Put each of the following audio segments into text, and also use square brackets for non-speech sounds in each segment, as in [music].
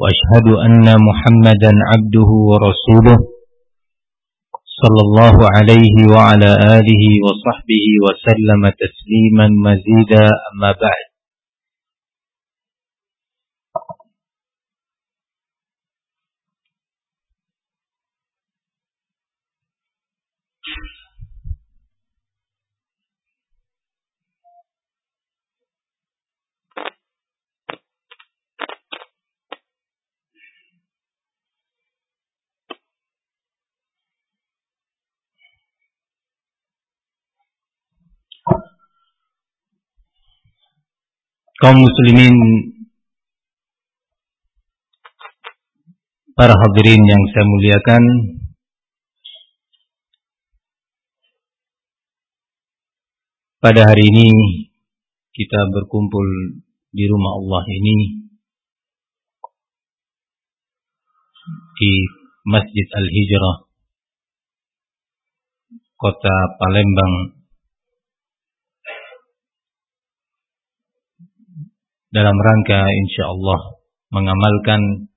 وأشهد أن محمدا عبده ورسوله صلى الله عليه وعلى آله وصحبه وسلم تسليما مزيدا. أما بعد kaum muslimin para hadirin yang saya muliakan pada hari ini kita berkumpul di rumah Allah ini di Masjid Al-Hijrah kota Palembang dalam rangka insya Allah mengamalkan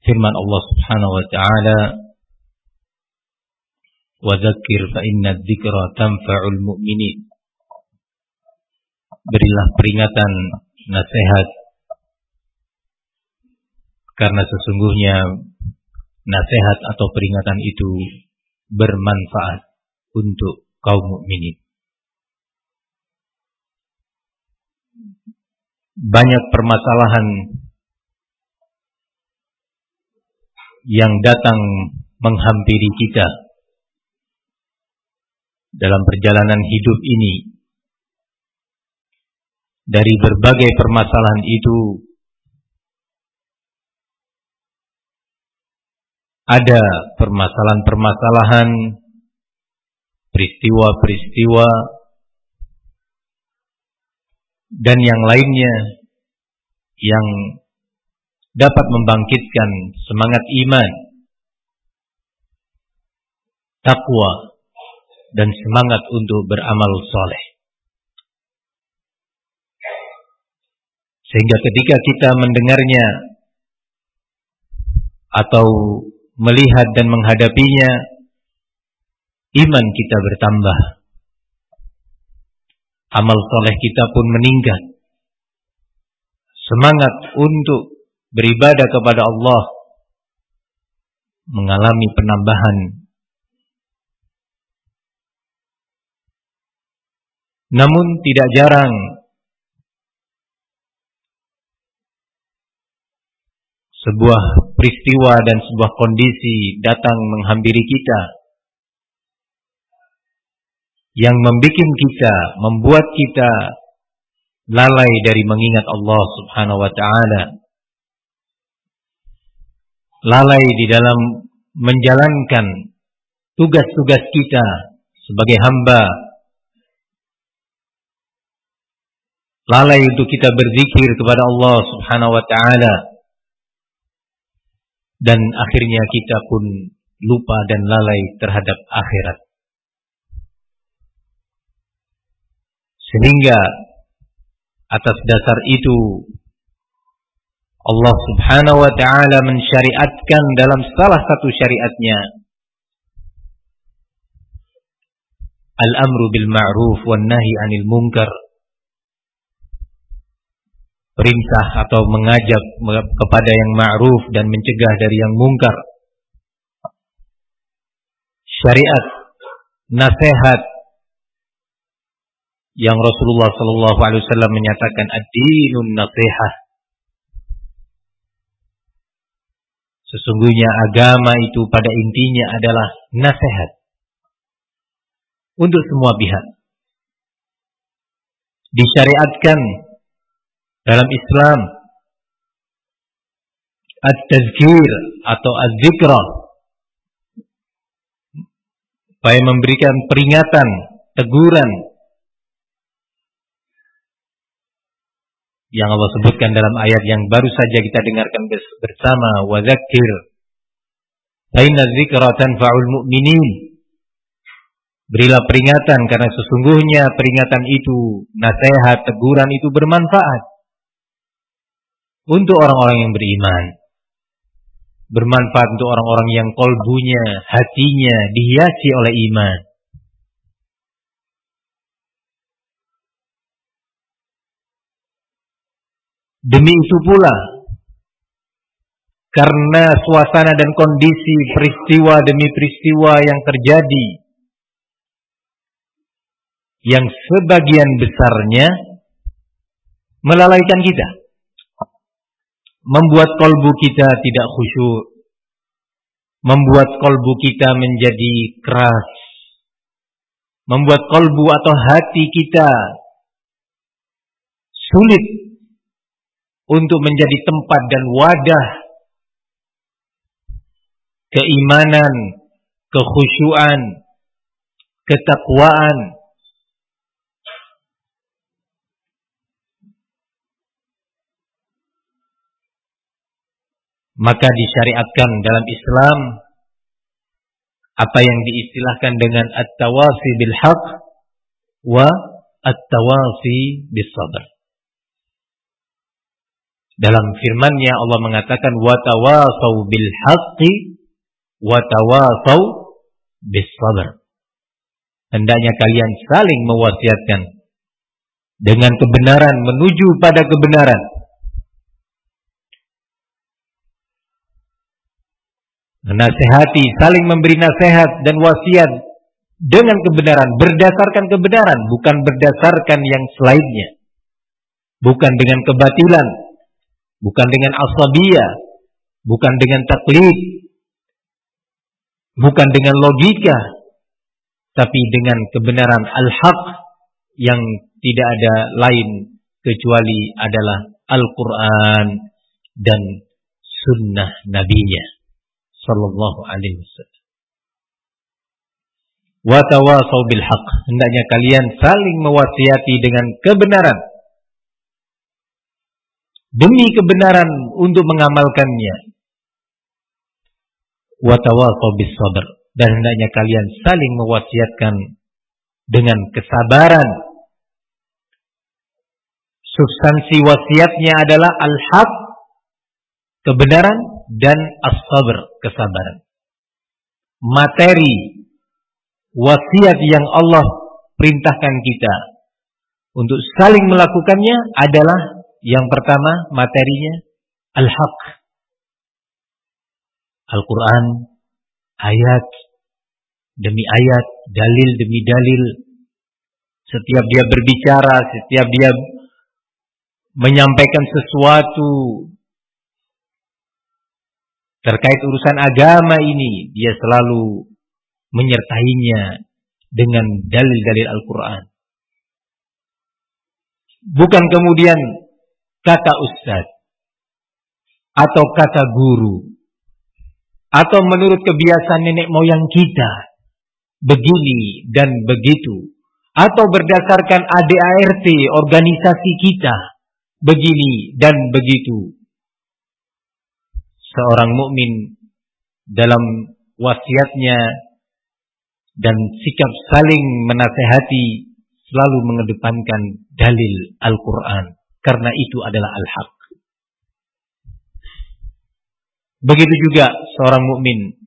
firman Allah Subhanahu wa taala wa dzakir fa inna dzikra tanfa'ul mu'minin. Berilah peringatan nasihat karena sesungguhnya nasihat atau peringatan itu bermanfaat untuk kaum mukminin banyak permasalahan yang datang menghampiri kita dalam perjalanan hidup ini. Dari berbagai permasalahan itu ada permasalahan-permasalahan peristiwa-peristiwa dan yang lainnya yang dapat membangkitkan semangat iman, takwa, dan semangat untuk beramal soleh. Sehingga ketika kita mendengarnya atau melihat dan menghadapinya, iman kita bertambah amal soleh kita pun meningkat. Semangat untuk beribadah kepada Allah mengalami penambahan. Namun tidak jarang sebuah peristiwa dan sebuah kondisi datang menghampiri kita yang membuat kita, membuat kita lalai dari mengingat Allah Subhanahu wa taala. Lalai di dalam menjalankan tugas-tugas kita sebagai hamba. Lalai untuk kita berzikir kepada Allah Subhanahu wa taala. Dan akhirnya kita pun lupa dan lalai terhadap akhirat. Sehingga atas dasar itu Allah Subhanahu wa taala mensyariatkan dalam salah satu syariatnya al-amru bil ma'ruf wan nahi 'anil munkar. Perintah atau mengajak kepada yang ma'ruf dan mencegah dari yang mungkar syariat nasihat yang Rasulullah Shallallahu Alaihi Wasallam menyatakan ad-dinun nasihah. Sesungguhnya agama itu pada intinya adalah nasihat untuk semua pihak. Disyariatkan dalam Islam at-tazkir atau az-zikra supaya memberikan peringatan, teguran yang Allah sebutkan dalam ayat yang baru saja kita dengarkan bersama wa dzakir fa dzikra tanfa'ul mu'minin Berilah peringatan karena sesungguhnya peringatan itu, nasihat, teguran itu bermanfaat untuk orang-orang yang beriman. Bermanfaat untuk orang-orang yang kolbunya, hatinya dihiasi oleh iman. Demi itu pula, karena suasana dan kondisi peristiwa demi peristiwa yang terjadi yang sebagian besarnya melalaikan kita. Membuat kolbu kita tidak khusyuk. Membuat kolbu kita menjadi keras. Membuat kolbu atau hati kita sulit untuk menjadi tempat dan wadah keimanan, kekhusyuan, ketakwaan, maka disyariatkan dalam Islam apa yang diistilahkan dengan at-tawasi bil haq wa at-tawasi bis sabr. Dalam firman-Nya Allah mengatakan wa tawasau bil haqqi wa tawasau bis sabr. Hendaknya kalian saling mewasiatkan dengan kebenaran menuju pada kebenaran menasehati, saling memberi nasihat dan wasiat dengan kebenaran, berdasarkan kebenaran, bukan berdasarkan yang selainnya. Bukan dengan kebatilan, bukan dengan asabiyah, bukan dengan taklid, bukan dengan logika, tapi dengan kebenaran al-haq yang tidak ada lain kecuali adalah Al-Quran dan sunnah nabinya sallallahu alaihi wasallam. Wa tawasau bil haq. Hendaknya kalian saling mewasiati dengan kebenaran. Demi kebenaran untuk mengamalkannya. Sabr. Dan hendaknya kalian saling mewasiatkan dengan kesabaran. Substansi wasiatnya adalah al-haq, kebenaran dan as-sabr, kesabaran. Materi wasiat yang Allah perintahkan kita untuk saling melakukannya adalah yang pertama materinya al-haq. Al-Quran, ayat demi ayat, dalil demi dalil. Setiap dia berbicara, setiap dia menyampaikan sesuatu terkait urusan agama ini dia selalu menyertainya dengan dalil-dalil Al-Quran. Bukan kemudian kata ustaz. Atau kata guru. Atau menurut kebiasaan nenek moyang kita. Begini dan begitu. Atau berdasarkan ADART organisasi kita. Begini dan begitu. Seorang mukmin dalam wasiatnya dan sikap saling menasehati selalu mengedepankan dalil Al-Quran karena itu adalah al-haq. Begitu juga seorang mukmin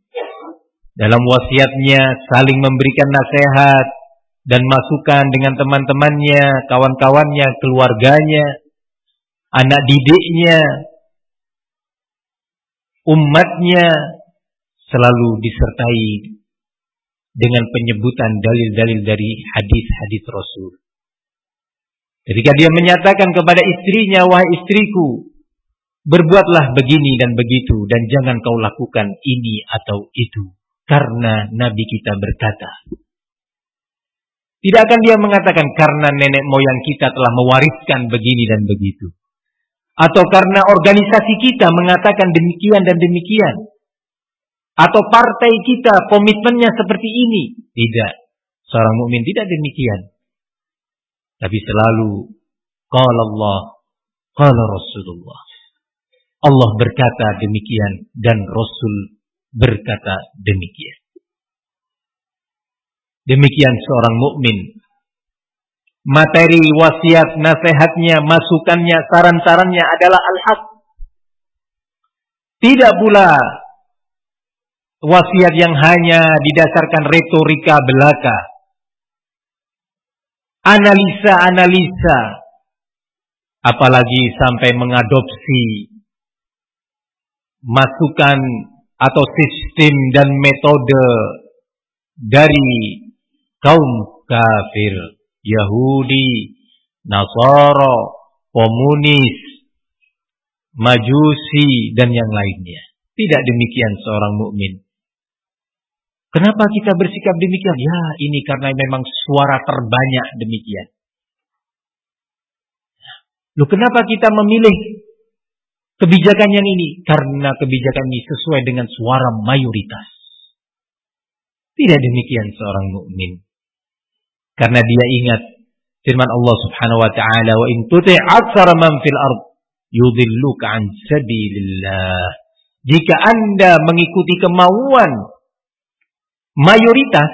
dalam wasiatnya saling memberikan nasihat dan masukan dengan teman-temannya, kawan-kawannya, keluarganya, anak didiknya, umatnya selalu disertai dengan penyebutan dalil-dalil dari hadis-hadis Rasul. Ketika dia menyatakan kepada istrinya, wahai istriku, berbuatlah begini dan begitu dan jangan kau lakukan ini atau itu. Karena Nabi kita berkata. Tidak akan dia mengatakan karena nenek moyang kita telah mewariskan begini dan begitu. Atau karena organisasi kita mengatakan demikian dan demikian. Atau partai kita komitmennya seperti ini. Tidak. Seorang mukmin tidak demikian. Tapi selalu qala Allah, qala Rasulullah. Allah berkata demikian dan Rasul berkata demikian. Demikian seorang mukmin. Materi wasiat, nasihatnya, masukannya, saran-sarannya adalah al-haq. Tidak pula wasiat yang hanya didasarkan retorika belaka. Analisa-analisa. Apalagi sampai mengadopsi masukan atau sistem dan metode dari kaum kafir, Yahudi, Nasara, komunis, Majusi dan yang lainnya. Tidak demikian seorang mukmin. Kenapa kita bersikap demikian? Ya, ini karena memang suara terbanyak demikian. Loh, kenapa kita memilih kebijakan yang ini? Karena kebijakan ini sesuai dengan suara mayoritas. Tidak demikian seorang mukmin. Karena dia ingat firman Allah Subhanahu wa taala, "Wa in tuti' aktsara man fil ard yudilluka an sabilillah." Jika Anda mengikuti kemauan mayoritas,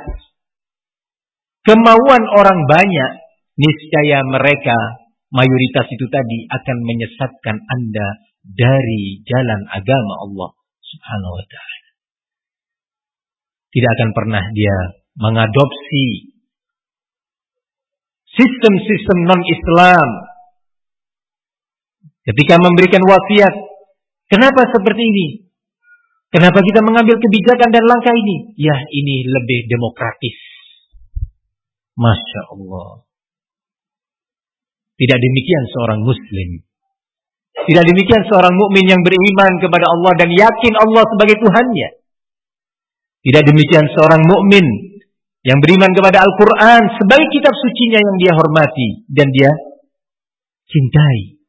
kemauan orang banyak, niscaya mereka mayoritas itu tadi akan menyesatkan Anda dari jalan agama Allah Subhanahu wa taala. Tidak akan pernah dia mengadopsi sistem-sistem non-Islam ketika memberikan wasiat. Kenapa seperti ini? Kenapa kita mengambil kebijakan dan langkah ini? Ya, ini lebih demokratis. Masya Allah. Tidak demikian seorang muslim. Tidak demikian seorang mukmin yang beriman kepada Allah dan yakin Allah sebagai Tuhannya. Tidak demikian seorang mukmin yang beriman kepada Al-Quran sebagai kitab sucinya yang dia hormati dan dia cintai.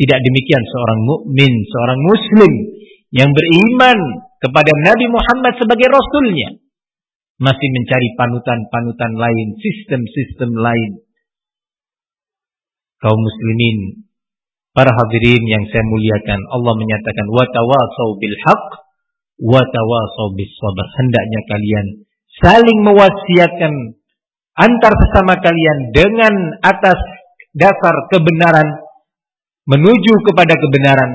Tidak demikian seorang mukmin, seorang muslim yang beriman kepada Nabi Muhammad sebagai rasulnya masih mencari panutan-panutan lain, sistem-sistem lain. Kaum muslimin Para hadirin yang saya muliakan, Allah menyatakan wa tawasau bil haq. Hendaknya kalian saling mewasiatkan antar sesama kalian dengan atas dasar kebenaran menuju kepada kebenaran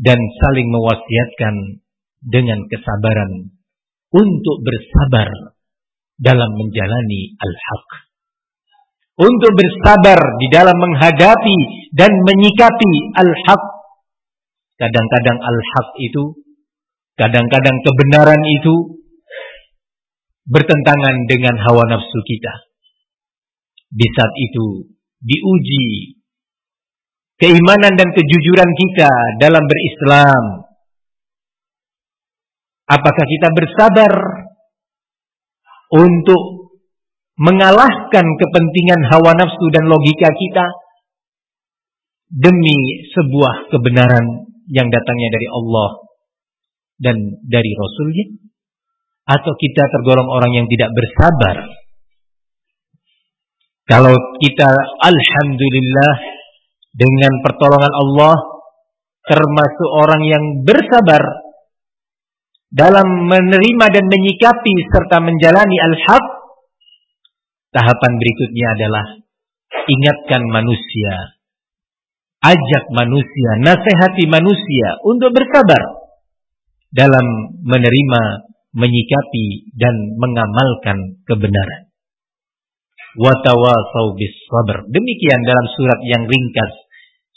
dan saling mewasiatkan dengan kesabaran untuk bersabar dalam menjalani al-haq untuk bersabar di dalam menghadapi dan menyikapi al-haq. Kadang-kadang al-haq itu, kadang-kadang kebenaran itu bertentangan dengan hawa nafsu kita. Di saat itu diuji keimanan dan kejujuran kita dalam berislam. Apakah kita bersabar untuk mengalahkan kepentingan hawa nafsu dan logika kita demi sebuah kebenaran yang datangnya dari Allah dan dari Rasulnya atau kita tergolong orang yang tidak bersabar kalau kita alhamdulillah dengan pertolongan Allah termasuk orang yang bersabar dalam menerima dan menyikapi serta menjalani al-haq Tahapan berikutnya adalah ingatkan manusia, ajak manusia, nasihati manusia untuk bersabar dalam menerima, menyikapi dan mengamalkan kebenaran. Watawasau bis sabar. Demikian dalam surat yang ringkas,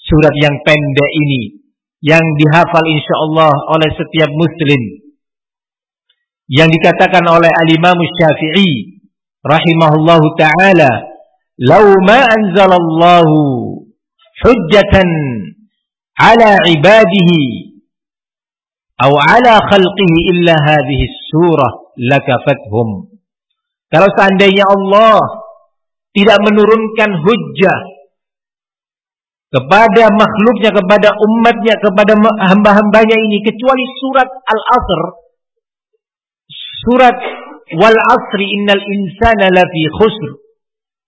surat yang pendek ini. Yang dihafal insya Allah oleh setiap muslim. Yang dikatakan oleh al-Imam Syafi'i. Rahimahullahu taala. Law ma anzalallahu hujjatan ala ibadihi aw ala khalqihi illa hadhihi surah lakafathum. Kalau seandainya Allah tidak menurunkan hujjah kepada makhluknya, kepada umatnya, kepada hamba-hambanya ini kecuali surat Al-Asr. Surat Wal Asri innal insana lafi khusr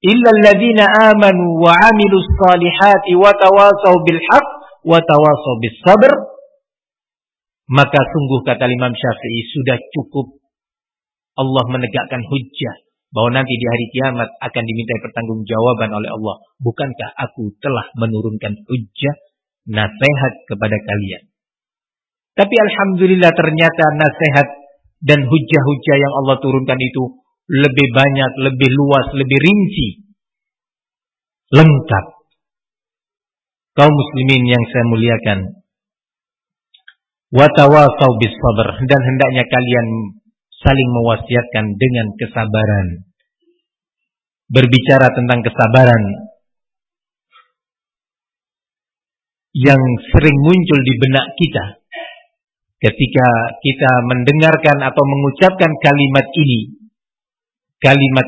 illa alladhina amanu wa amilus salihati wa tawasaw bil haqq wa tawasaw bis sabr. Maka sungguh kata Imam Syafi'i sudah cukup Allah menegakkan hujjah bahwa nanti di hari kiamat akan dimintai pertanggungjawaban oleh Allah. Bukankah aku telah menurunkan hujjah nasihat kepada kalian? Tapi alhamdulillah ternyata nasihat dan hujjah-hujjah yang Allah turunkan itu lebih banyak, lebih luas, lebih rinci. Lengkap. Kaum muslimin yang saya muliakan. Watawasau bis sabr dan hendaknya kalian saling mewasiatkan dengan kesabaran. Berbicara tentang kesabaran yang sering muncul di benak kita ketika kita mendengarkan atau mengucapkan kalimat ini. Kalimat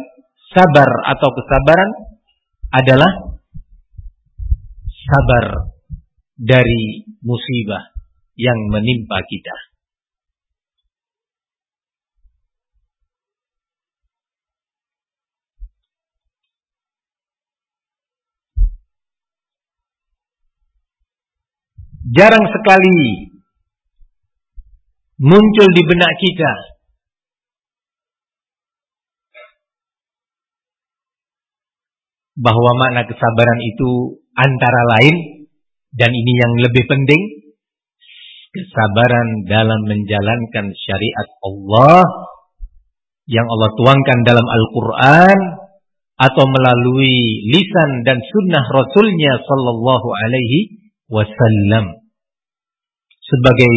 sabar atau kesabaran adalah sabar dari musibah yang menimpa kita. Jarang sekali muncul di benak kita. Bahwa makna kesabaran itu antara lain dan ini yang lebih penting kesabaran dalam menjalankan syariat Allah yang Allah tuangkan dalam Al-Quran atau melalui lisan dan sunnah Rasulnya Sallallahu Alaihi wasallam sebagai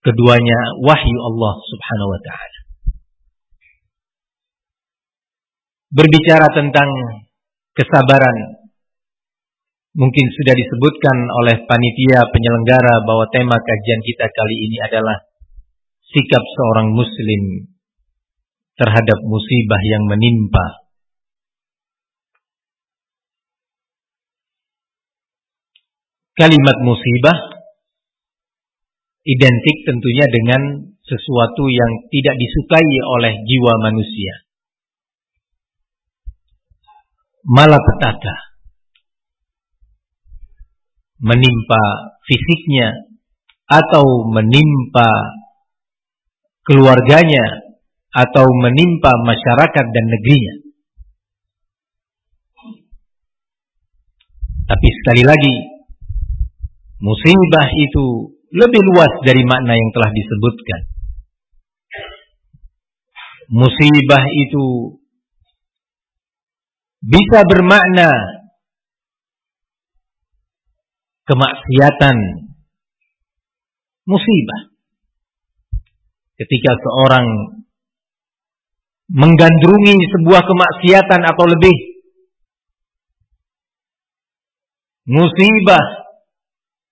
keduanya wahyu Allah Subhanahu wa taala. Berbicara tentang kesabaran mungkin sudah disebutkan oleh panitia penyelenggara bahwa tema kajian kita kali ini adalah sikap seorang muslim terhadap musibah yang menimpa Kalimat musibah identik tentunya dengan sesuatu yang tidak disukai oleh jiwa manusia. Malapetaka menimpa fisiknya atau menimpa keluarganya atau menimpa masyarakat dan negerinya. Tapi sekali lagi Musibah itu lebih luas dari makna yang telah disebutkan. Musibah itu bisa bermakna kemaksiatan musibah. Ketika seorang menggandrungi sebuah kemaksiatan atau lebih musibah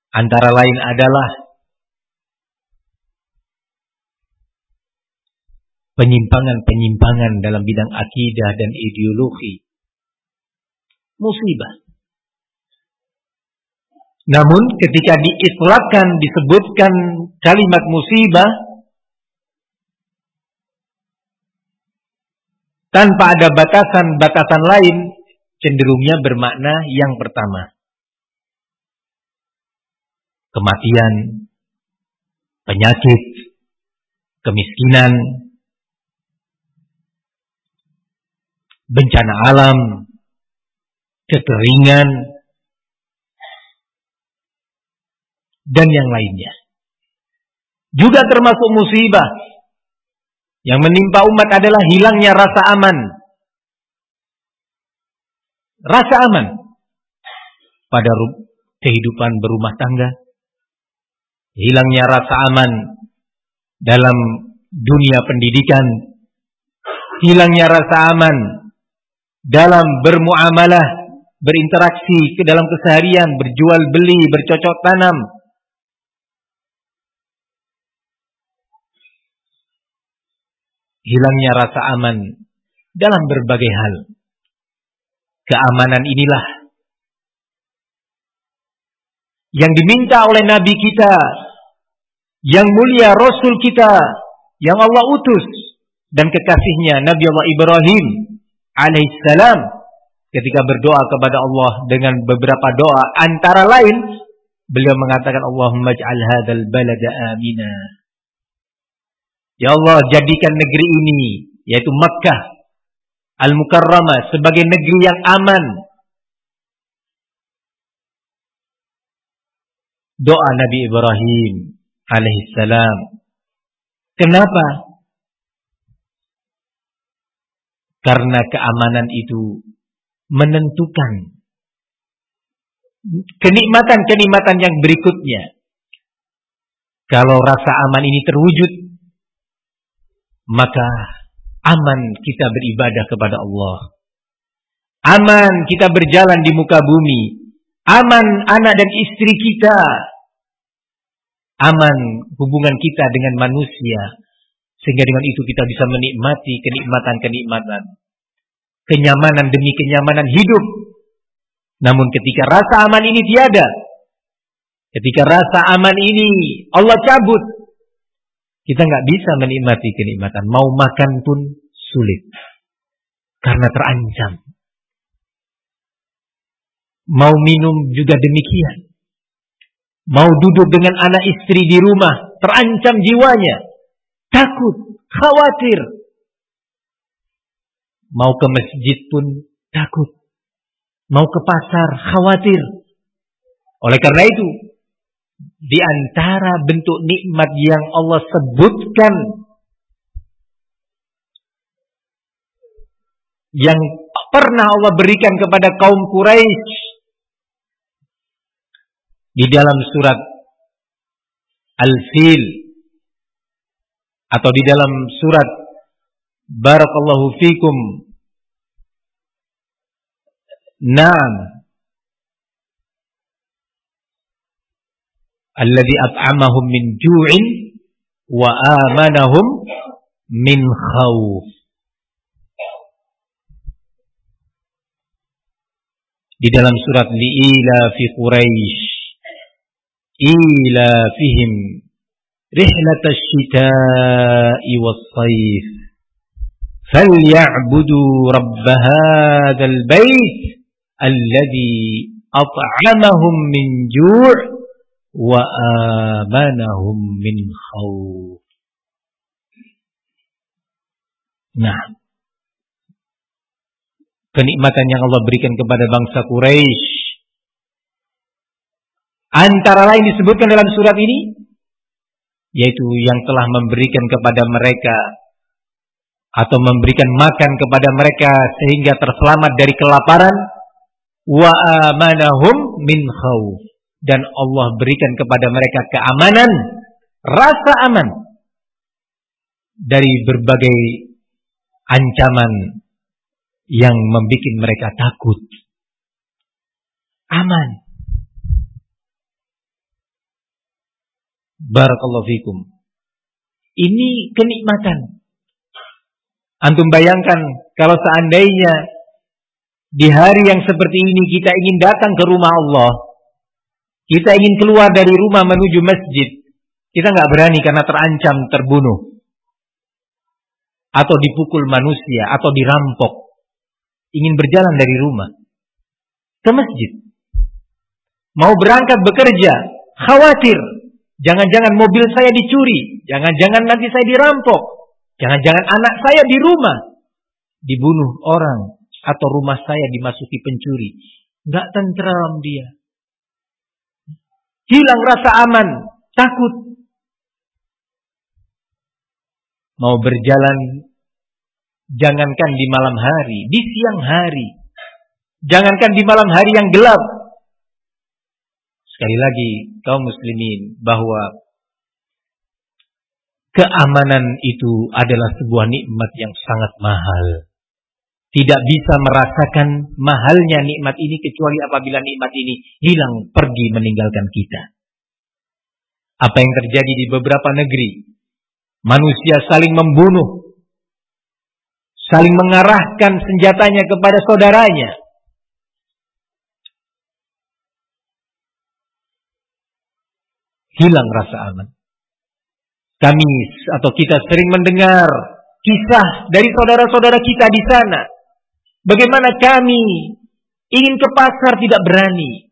Antara lain adalah penyimpangan-penyimpangan dalam bidang akidah dan ideologi. Musibah. Namun ketika diitlakkan disebutkan kalimat musibah tanpa ada batasan-batasan lain cenderungnya bermakna yang pertama kematian, penyakit, kemiskinan, bencana alam, kekeringan, dan yang lainnya. Juga termasuk musibah yang menimpa umat adalah hilangnya rasa aman. Rasa aman pada kehidupan berumah tangga, hilangnya rasa aman dalam dunia pendidikan, hilangnya rasa aman dalam bermuamalah, berinteraksi ke dalam keseharian, berjual beli, bercocok tanam. Hilangnya rasa aman dalam berbagai hal. Keamanan inilah yang diminta oleh nabi kita, yang mulia rasul kita, yang Allah utus dan kekasihnya Nabi Allah Ibrahim alaihissalam ketika berdoa kepada Allah dengan beberapa doa antara lain beliau mengatakan Allahumma ij'al hadzal balada amina Ya Allah jadikan negeri ini yaitu Makkah Al-Mukarramah sebagai negeri yang aman. Doa Nabi Ibrahim alaihissalam. Kenapa? Karena keamanan itu menentukan kenikmatan-kenikmatan yang berikutnya. Kalau rasa aman ini terwujud, maka aman kita beribadah kepada Allah. Aman kita berjalan di muka bumi. Aman anak dan istri kita. Aman hubungan kita dengan manusia. Sehingga dengan itu kita bisa menikmati kenikmatan-kenikmatan. Kenyamanan demi kenyamanan hidup. Namun ketika rasa aman ini tiada. Ketika rasa aman ini Allah cabut. Kita nggak bisa menikmati kenikmatan. Mau makan pun sulit. Karena terancam. Mau minum juga demikian. Mau duduk dengan anak istri di rumah. Terancam jiwanya. Takut. Khawatir. Mau ke masjid pun takut. Mau ke pasar khawatir. Oleh karena itu, di antara bentuk nikmat yang Allah sebutkan yang pernah Allah berikan kepada kaum Quraisy di dalam surat Al-Fil atau di dalam surat Barakallahu fikum Naam alladhi at'amahum min ju'in wa amanahum min khawf. Di dalam surat li'ila fi Quraisy ila fihim rihlat asy-syita'i was-sayf فليعبدوا رب هذا البيت الذي أطعمهم من جوع wa amanahum min khawf. Nah, kenikmatan yang Allah berikan kepada bangsa Quraisy antara lain disebutkan dalam surat ini yaitu yang telah memberikan kepada mereka atau memberikan makan kepada mereka sehingga terselamat dari kelaparan wa amanahum min khawf dan Allah berikan kepada mereka keamanan, rasa aman dari berbagai ancaman yang membuat mereka takut. Aman. Barakallahu fikum. Ini kenikmatan. Antum bayangkan kalau seandainya di hari yang seperti ini kita ingin datang ke rumah Allah, kita ingin keluar dari rumah menuju masjid. Kita nggak berani karena terancam terbunuh. Atau dipukul manusia. Atau dirampok. Ingin berjalan dari rumah. Ke masjid. Mau berangkat bekerja. Khawatir. Jangan-jangan mobil saya dicuri. Jangan-jangan nanti saya dirampok. Jangan-jangan anak saya di rumah. Dibunuh orang. Atau rumah saya dimasuki pencuri. Nggak tentram dia hilang rasa aman, takut. Mau berjalan, jangankan di malam hari, di siang hari. Jangankan di malam hari yang gelap. Sekali lagi, kaum muslimin, bahwa keamanan itu adalah sebuah nikmat yang sangat mahal tidak bisa merasakan mahalnya nikmat ini kecuali apabila nikmat ini hilang pergi meninggalkan kita. Apa yang terjadi di beberapa negeri? Manusia saling membunuh, saling mengarahkan senjatanya kepada saudaranya. Hilang rasa aman. Kami atau kita sering mendengar kisah dari saudara-saudara kita di sana. Bagaimana kami ingin ke pasar tidak berani.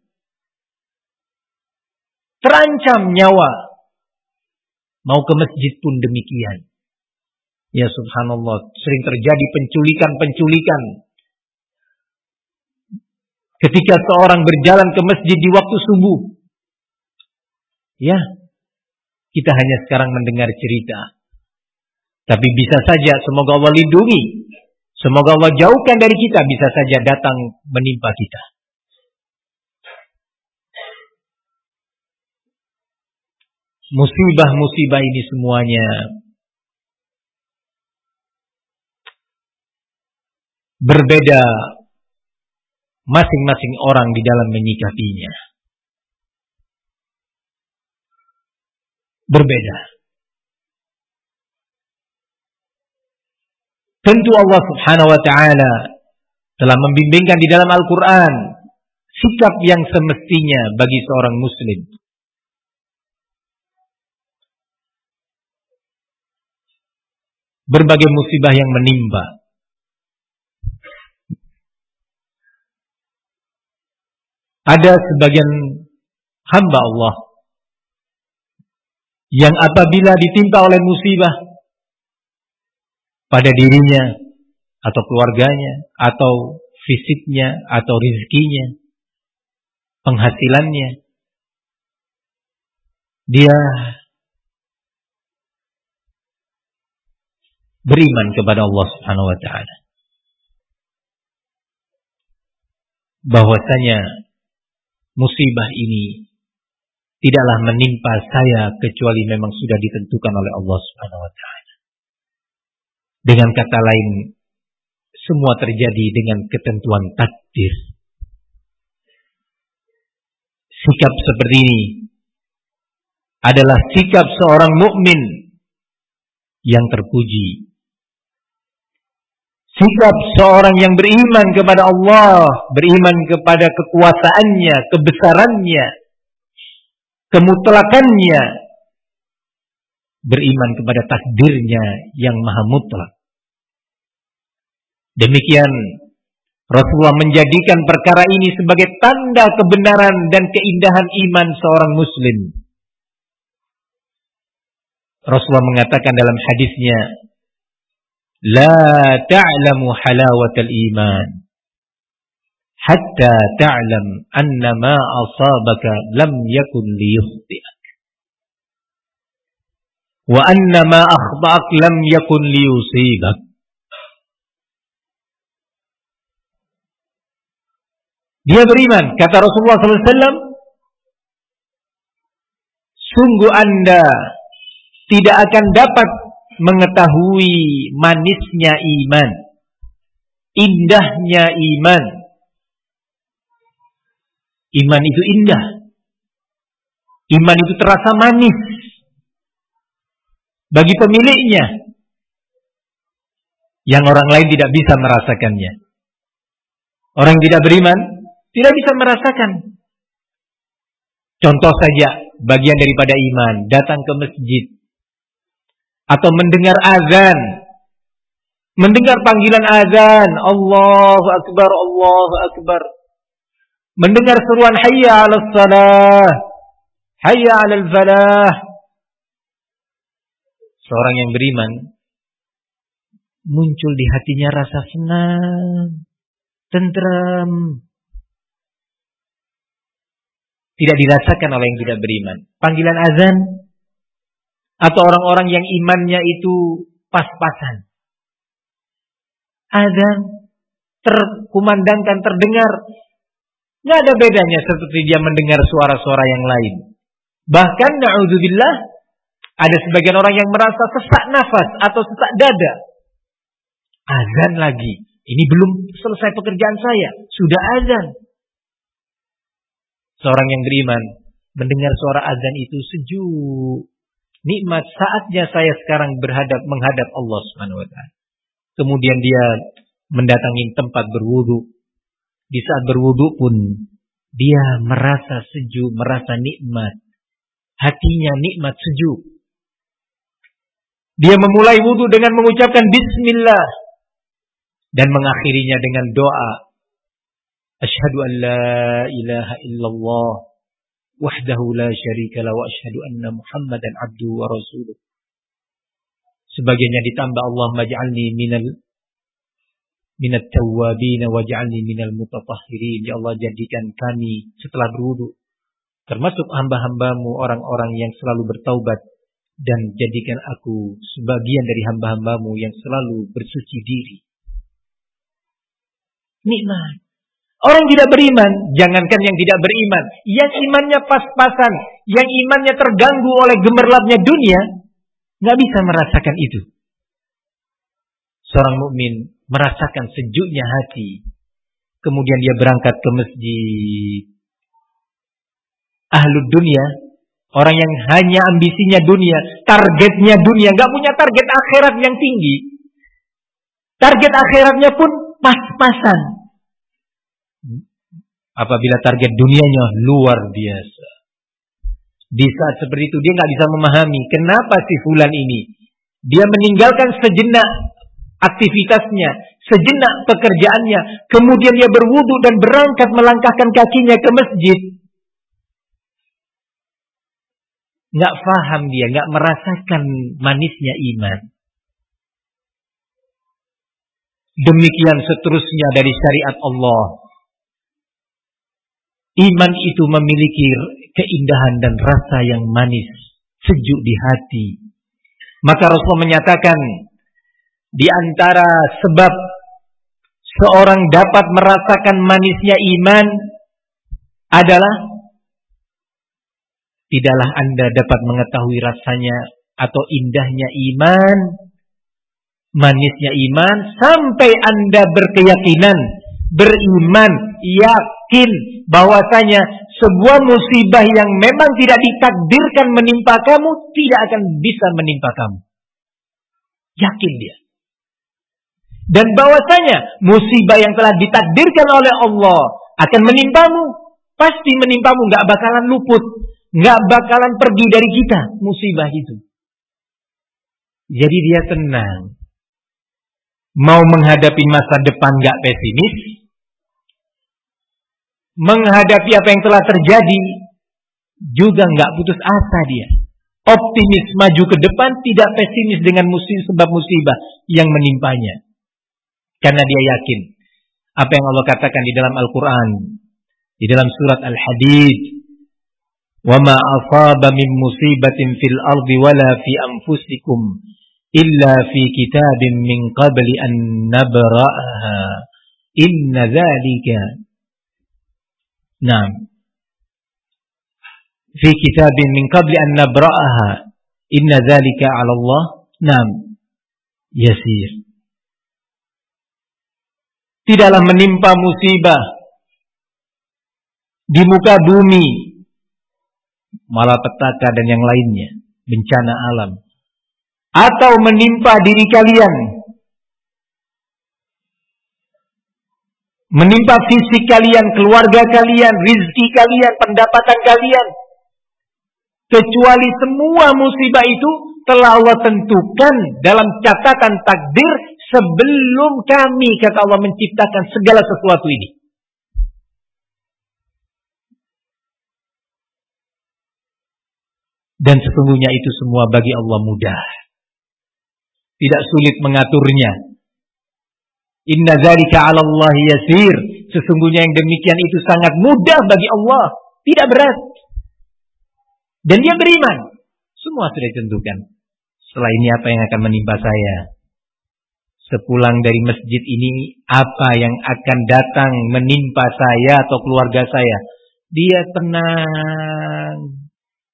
Terancam nyawa. Mau ke masjid pun demikian. Ya subhanallah, sering terjadi penculikan-penculikan. Ketika seorang berjalan ke masjid di waktu subuh. Ya, kita hanya sekarang mendengar cerita. Tapi bisa saja semoga Allah lindungi. Semoga Allah jauhkan dari kita bisa saja datang menimpa kita. Musibah-musibah ini semuanya berbeda masing-masing orang di dalam menyikapinya. Berbeda. Tentu Allah Subhanahu wa taala telah membimbingkan di dalam Al-Qur'an sikap yang semestinya bagi seorang muslim. Berbagai musibah yang menimpa Ada sebagian hamba Allah yang apabila ditimpa oleh musibah pada dirinya atau keluarganya atau fisiknya atau rizkinya penghasilannya dia beriman kepada Allah Subhanahu wa taala. Bahwasanya musibah ini tidaklah menimpa saya kecuali memang sudah ditentukan oleh Allah Subhanahu wa taala. Dengan kata lain, semua terjadi dengan ketentuan takdir. Sikap seperti ini adalah sikap seorang mukmin yang terpuji. Sikap seorang yang beriman kepada Allah, beriman kepada kekuasaannya, kebesarannya, kemutlakannya beriman kepada takdirnya yang maha mutlak. Demikian Rasulullah menjadikan perkara ini sebagai tanda kebenaran dan keindahan iman seorang muslim. Rasulullah mengatakan dalam hadisnya, "La ta'lamu halawatal iman hatta ta'lam anna ma asabaka lam yakun liyukhti'ak. Wa anna ma akhta'ak lam yakun liyusibak. Dia beriman, kata Rasulullah SAW, sungguh Anda tidak akan dapat mengetahui manisnya iman, indahnya iman, Iman itu indah. Iman itu terasa manis bagi pemiliknya yang orang lain tidak bisa merasakannya. Orang yang tidak beriman tidak bisa merasakan. Contoh saja bagian daripada iman, datang ke masjid atau mendengar azan. Mendengar panggilan azan, Allahu akbar, Allahu akbar mendengar seruan hayya 'alas salah, hayya 'alal falah. Seorang yang beriman muncul di hatinya rasa senang, tenteram. Tidak dirasakan oleh yang tidak beriman. Panggilan azan atau orang-orang yang imannya itu pas-pasan. Azan terkumandangkan, terdengar Nggak ada bedanya seperti dia mendengar suara-suara yang lain. Bahkan na'udzubillah ada sebagian orang yang merasa sesak nafas atau sesak dada. Azan lagi. Ini belum selesai pekerjaan saya. Sudah azan. Seorang yang beriman mendengar suara azan itu sejuk. Nikmat saatnya saya sekarang berhadap menghadap Allah Subhanahu wa taala. Kemudian dia mendatangi tempat berwudu di saat berwudu pun dia merasa sejuk, merasa nikmat. hatinya nikmat sejuk. Dia memulai wudhu dengan mengucapkan Bismillah dan mengakhirinya dengan doa. Ashhadu an la ilaha illallah wahdahu la syarika la wa ashhadu anna Muhammadan abduhu wa rasuluh. Sebagainya ditambah Allah maj'alni minal minat tawwabin waj'alni minal mutatahhirin. Ya Allah jadikan kami setelah berwudu termasuk hamba-hambamu orang-orang yang selalu bertaubat dan jadikan aku sebagian dari hamba-hambamu yang selalu bersuci diri. Nikmat. Orang tidak beriman, jangankan yang tidak beriman, yang imannya pas-pasan, yang imannya terganggu oleh gemerlapnya dunia, nggak bisa merasakan itu. Seorang mukmin merasakan sejuknya hati, kemudian dia berangkat ke masjid, ahlu dunia, orang yang hanya ambisinya dunia, targetnya dunia, nggak punya target akhirat yang tinggi. Target akhiratnya pun pas-pasan. Apabila target dunianya luar biasa. Di saat seperti itu dia nggak bisa memahami kenapa si fulan ini dia meninggalkan sejenak aktivitasnya, sejenak pekerjaannya, kemudian dia berwudu dan berangkat melangkahkan kakinya ke masjid nggak faham dia, nggak merasakan manisnya iman. Demikian seterusnya dari syariat Allah. Iman itu memiliki keindahan dan rasa yang manis, sejuk di hati. Maka Rasul menyatakan di antara sebab seorang dapat merasakan manisnya iman adalah tidaklah Anda dapat mengetahui rasanya atau indahnya iman, manisnya iman, sampai Anda berkeyakinan, beriman, yakin bahwasanya sebuah musibah yang memang tidak ditakdirkan menimpa kamu, tidak akan bisa menimpa kamu. Yakin dia. Dan bahwasanya musibah yang telah ditakdirkan oleh Allah akan menimpamu, pasti menimpamu, nggak bakalan luput nggak bakalan pergi dari kita musibah itu. Jadi dia tenang. Mau menghadapi masa depan nggak pesimis. Menghadapi apa yang telah terjadi juga nggak putus asa dia. Optimis maju ke depan tidak pesimis dengan musibah sebab musibah yang menimpanya. Karena dia yakin apa yang Allah katakan di dalam Al-Qur'an, di dalam surat Al-Hadid وما أصاب من مصيبة في الأرض ولا في أنفسكم إلا في كتاب من قبل أن نبرأها إن ذلك نعم في كتاب من قبل أن نبرأها إن ذلك على الله نعم يسير tidaklah menimpa musibah di muka bumi malapetaka dan yang lainnya, bencana alam. Atau menimpa diri kalian. Menimpa fisik kalian, keluarga kalian, rizki kalian, pendapatan kalian. Kecuali semua musibah itu telah Allah tentukan dalam catatan takdir sebelum kami, kata Allah, menciptakan segala sesuatu ini. Dan sesungguhnya itu semua bagi Allah mudah. Tidak sulit mengaturnya. Inna zalika 'ala Allah yasir. Sesungguhnya yang demikian itu sangat mudah bagi Allah, tidak berat. Dan dia beriman. Semua sudah ditentukan. Setelah ini apa yang akan menimpa saya? Sepulang dari masjid ini, apa yang akan datang menimpa saya atau keluarga saya? Dia tenang,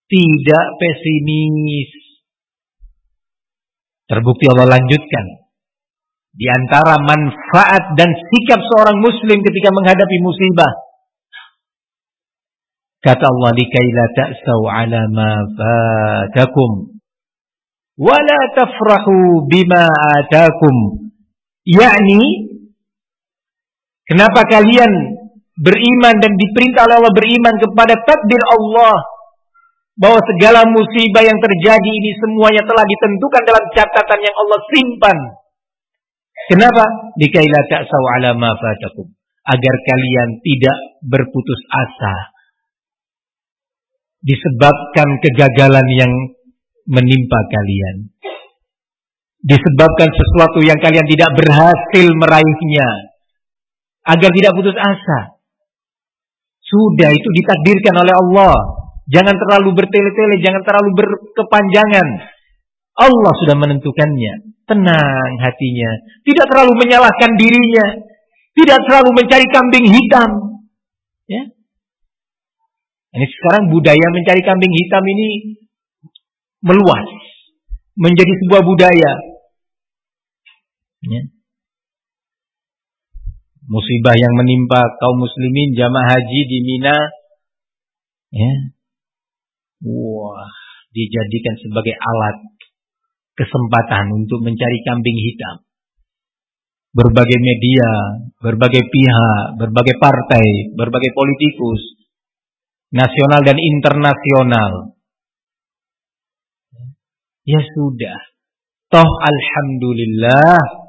tidak pesimis. Terbukti Allah lanjutkan. Di antara manfaat dan sikap seorang muslim ketika menghadapi musibah. Kata Allah, "Likai la ta'sau 'ala ma fatakum wa la tafrahu bima atakum." Yakni kenapa kalian beriman dan diperintah oleh Allah beriman kepada takdir Allah bahwa segala musibah yang terjadi ini semuanya telah ditentukan dalam catatan yang Allah simpan. Kenapa? Dikaila ta'saw ala ma fatakum. Agar kalian tidak berputus asa. Disebabkan kegagalan yang menimpa kalian. Disebabkan sesuatu yang kalian tidak berhasil meraihnya. Agar tidak putus asa. Sudah itu ditakdirkan oleh Allah. Jangan terlalu bertele-tele, jangan terlalu berkepanjangan. Allah sudah menentukannya. Tenang hatinya. Tidak terlalu menyalahkan dirinya. Tidak terlalu mencari kambing hitam. Ya. Ini sekarang budaya mencari kambing hitam ini meluas. Menjadi sebuah budaya. Ya. Musibah yang menimpa kaum muslimin jamaah haji di Mina. Ya. Wah, dijadikan sebagai alat kesempatan untuk mencari kambing hitam. Berbagai media, berbagai pihak, berbagai partai, berbagai politikus, nasional dan internasional. Ya sudah. Toh alhamdulillah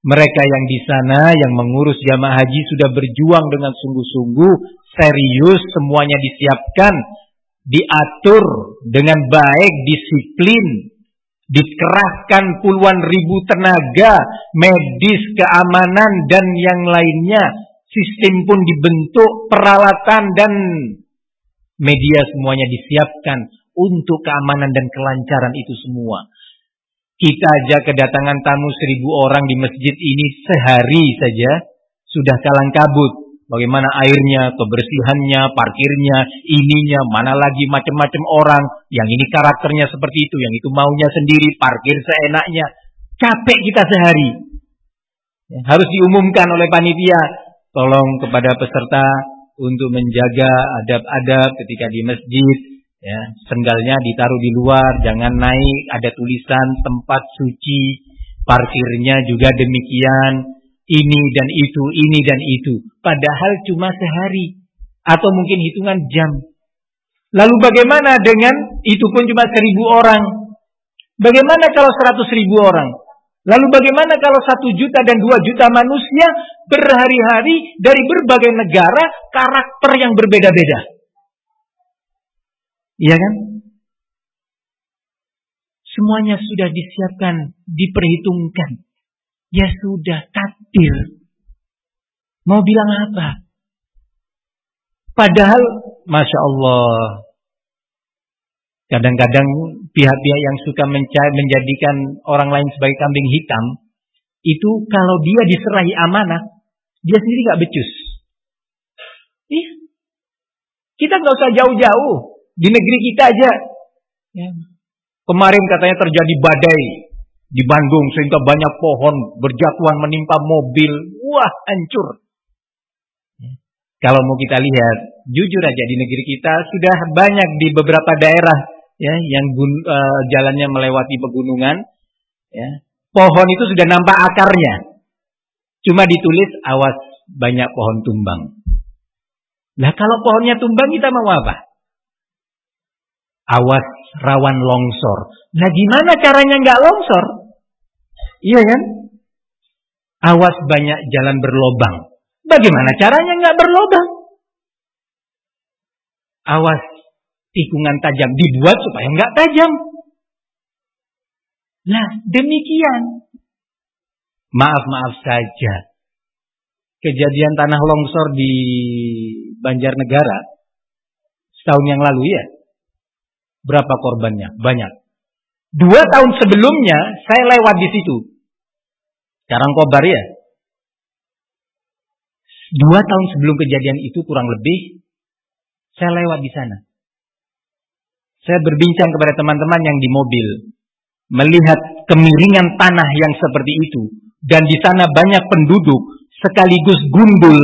mereka yang di sana yang mengurus jamaah haji sudah berjuang dengan sungguh-sungguh, serius, semuanya disiapkan, diatur dengan baik, disiplin, dikerahkan puluhan ribu tenaga, medis, keamanan dan yang lainnya. Sistem pun dibentuk, peralatan dan media semuanya disiapkan untuk keamanan dan kelancaran itu semua. Kita aja kedatangan tamu seribu orang di masjid ini sehari saja sudah kalang kabut. Bagaimana airnya, kebersihannya, parkirnya, ininya, mana lagi macam-macam orang. Yang ini karakternya seperti itu, yang itu maunya sendiri, parkir seenaknya. Capek kita sehari. Harus diumumkan oleh panitia. Tolong kepada peserta untuk menjaga adab-adab ketika di masjid. Ya, sendalnya ditaruh di luar, jangan naik. Ada tulisan tempat suci, parkirnya juga demikian ini dan itu, ini dan itu. Padahal cuma sehari. Atau mungkin hitungan jam. Lalu bagaimana dengan itu pun cuma seribu orang? Bagaimana kalau seratus ribu orang? Lalu bagaimana kalau satu juta dan dua juta manusia berhari-hari dari berbagai negara karakter yang berbeda-beda? Iya kan? Semuanya sudah disiapkan, diperhitungkan. Ya sudah takdir. Mau bilang apa? Padahal, masya Allah, kadang-kadang pihak-pihak yang suka menjadikan orang lain sebagai kambing hitam, itu kalau dia diserahi amanah, dia sendiri gak becus. Iya. Kita nggak usah jauh-jauh di negeri kita aja. Ya. Kemarin katanya terjadi badai di Bandung sehingga banyak pohon berjatuhan menimpa mobil. Wah, hancur. Ya. Kalau mau kita lihat, jujur aja di negeri kita sudah banyak di beberapa daerah ya yang gun, uh, jalannya melewati pegunungan ya. Pohon itu sudah nampak akarnya. Cuma ditulis awas banyak pohon tumbang. Lah kalau pohonnya tumbang kita mau apa? Awas rawan longsor. Nah gimana caranya nggak longsor? Iya kan? Awas banyak jalan berlobang. Bagaimana caranya nggak berlobang? Awas tikungan tajam dibuat supaya nggak tajam. Nah demikian. Maaf-maaf saja. Kejadian tanah longsor di Banjarnegara setahun yang lalu ya. Berapa korbannya? Banyak. Dua tahun sebelumnya saya lewat di situ. Sekarang kobar ya. Dua tahun sebelum kejadian itu kurang lebih saya lewat di sana. Saya berbincang kepada teman-teman yang di mobil, melihat kemiringan tanah yang seperti itu dan di sana banyak penduduk sekaligus gundul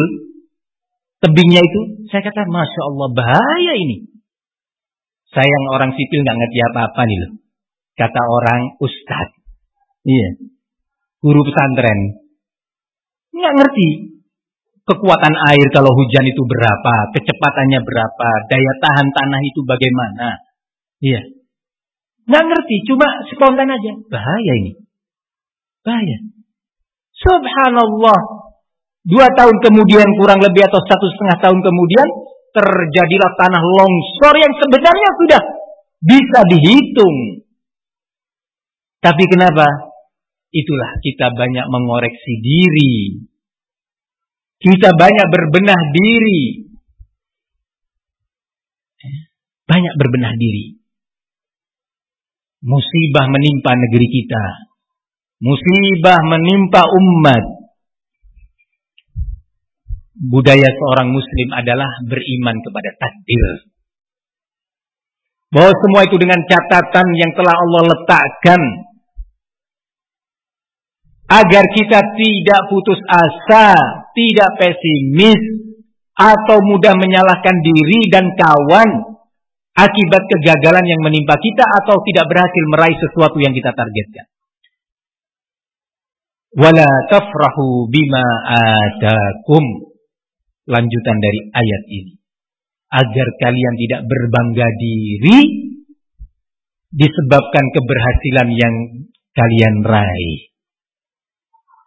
tebingnya itu, saya kata masya Allah bahaya ini. Saya yang orang sipil nggak ngerti apa-apa nih loh. Kata orang ustad. Iya. Guru pesantren. Nggak ngerti. Kekuatan air kalau hujan itu berapa, kecepatannya berapa, daya tahan tanah itu bagaimana. Iya. Nggak ngerti, cuma spontan aja. Bahaya ini. Bahaya. Subhanallah. Dua tahun kemudian kurang lebih atau satu setengah tahun kemudian terjadilah tanah longsor yang sebenarnya sudah bisa dihitung. Tapi kenapa? Itulah kita banyak mengoreksi diri. Kita banyak berbenah diri. Banyak berbenah diri. Musibah menimpa negeri kita. Musibah menimpa umat. Budaya seorang muslim adalah beriman kepada takdir. Bahwa semua itu dengan catatan yang telah Allah letakkan. Agar kita tidak putus asa, tidak pesimis, atau mudah menyalahkan diri dan kawan akibat kegagalan yang menimpa kita atau tidak berhasil meraih sesuatu yang kita targetkan. Wala tafrahu bima atakum. Lanjutan dari ayat ini agar kalian tidak berbangga diri disebabkan keberhasilan yang kalian raih.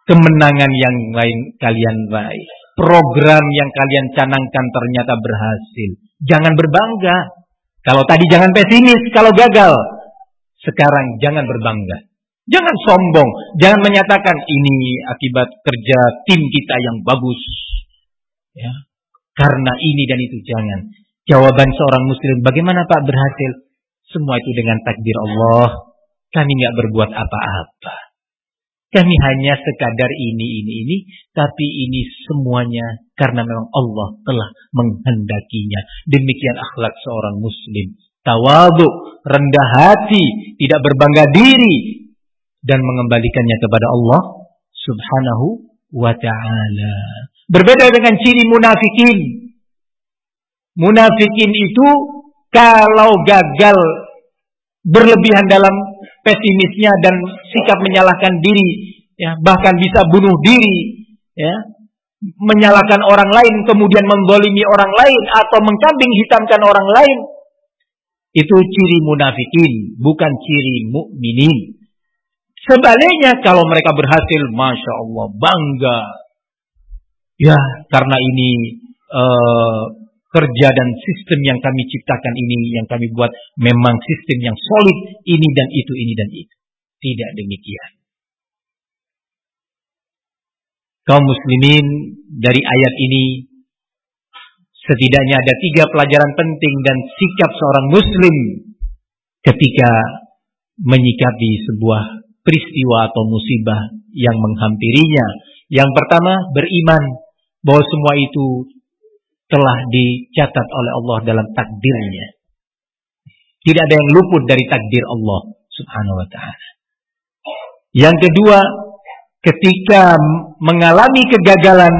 Kemenangan yang lain kalian raih. Program yang kalian canangkan ternyata berhasil. Jangan berbangga. Kalau tadi jangan pesimis kalau gagal. Sekarang jangan berbangga. Jangan sombong. Jangan menyatakan ini akibat kerja tim kita yang bagus. Ya, karena ini dan itu jangan. Jawaban seorang muslim, bagaimana Pak berhasil? Semua itu dengan takdir Allah. Kami nggak berbuat apa-apa. Kami hanya sekadar ini, ini, ini. Tapi ini semuanya karena memang Allah telah menghendakinya. Demikian akhlak seorang muslim. Tawadu, rendah hati, tidak berbangga diri. Dan mengembalikannya kepada Allah subhanahu wa ta'ala. Berbeda dengan ciri munafikin. Munafikin itu kalau gagal berlebihan dalam pesimisnya dan sikap menyalahkan diri, ya, bahkan bisa bunuh diri, ya, menyalahkan orang lain, kemudian menggolimi orang lain atau mengkambing hitamkan orang lain, itu ciri munafikin, bukan ciri mukminin. Sebaliknya kalau mereka berhasil, masya Allah bangga, Ya, karena ini uh, kerja dan sistem yang kami ciptakan ini, yang kami buat memang sistem yang solid, ini dan itu, ini dan itu. Tidak demikian. Kaum muslimin dari ayat ini setidaknya ada tiga pelajaran penting dan sikap seorang muslim ketika menyikapi sebuah peristiwa atau musibah yang menghampirinya. Yang pertama, beriman bahwa semua itu telah dicatat oleh Allah dalam takdirnya. Tidak ada yang luput dari takdir Allah Subhanahu wa taala. Yang kedua, ketika mengalami kegagalan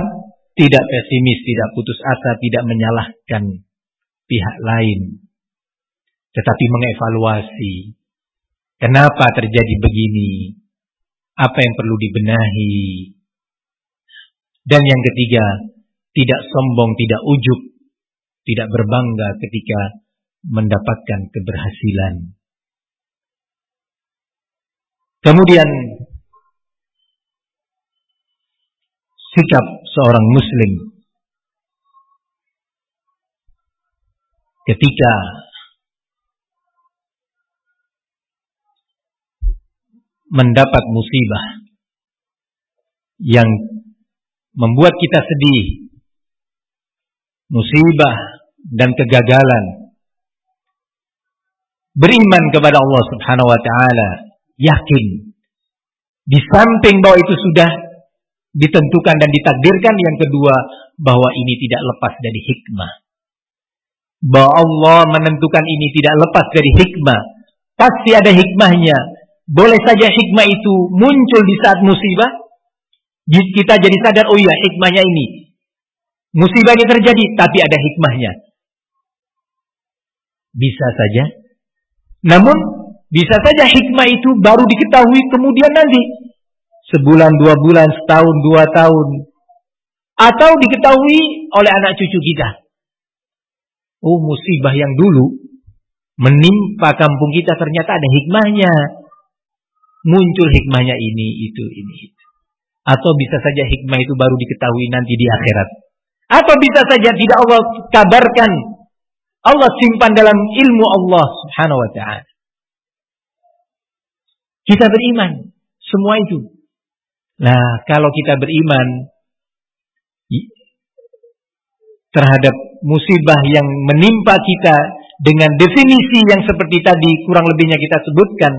tidak pesimis, tidak putus asa, tidak menyalahkan pihak lain. Tetapi mengevaluasi kenapa terjadi begini? Apa yang perlu dibenahi? Dan yang ketiga, tidak sombong, tidak ujub, tidak berbangga ketika mendapatkan keberhasilan. Kemudian sikap seorang muslim ketika mendapat musibah yang membuat kita sedih, musibah dan kegagalan. Beriman kepada Allah Subhanahu wa taala, yakin. Di samping bahwa itu sudah ditentukan dan ditakdirkan, yang kedua bahwa ini tidak lepas dari hikmah. Bahwa Allah menentukan ini tidak lepas dari hikmah. Pasti ada hikmahnya. Boleh saja hikmah itu muncul di saat musibah, kita jadi sadar, oh iya hikmahnya ini. Musibah ini terjadi, tapi ada hikmahnya. Bisa saja. Namun, bisa saja hikmah itu baru diketahui kemudian nanti. Sebulan, dua bulan, setahun, dua tahun. Atau diketahui oleh anak cucu kita. Oh musibah yang dulu, menimpa kampung kita ternyata ada hikmahnya. Muncul hikmahnya ini, itu, ini, itu. Atau bisa saja hikmah itu baru diketahui nanti di akhirat. Atau bisa saja tidak Allah kabarkan. Allah simpan dalam ilmu Allah subhanahu wa ta'ala. Kita beriman. Semua itu. Nah, kalau kita beriman terhadap musibah yang menimpa kita dengan definisi yang seperti tadi kurang lebihnya kita sebutkan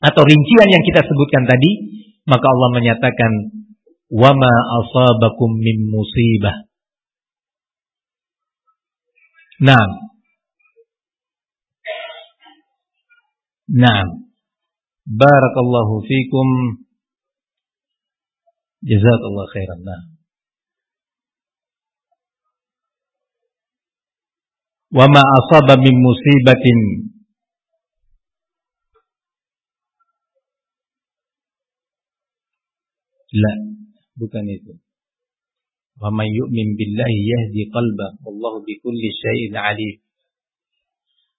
atau rincian yang kita sebutkan tadi, maka Allah menyatakan wama asabakum min musibah. Nah. Nah. Barakallahu fikum. Jazakallah khairan. Nah. Wama asaba min musibatin La, bukan itu. Wa may yu'min billahi yahdi qalba wallahu bikulli syai'in alim.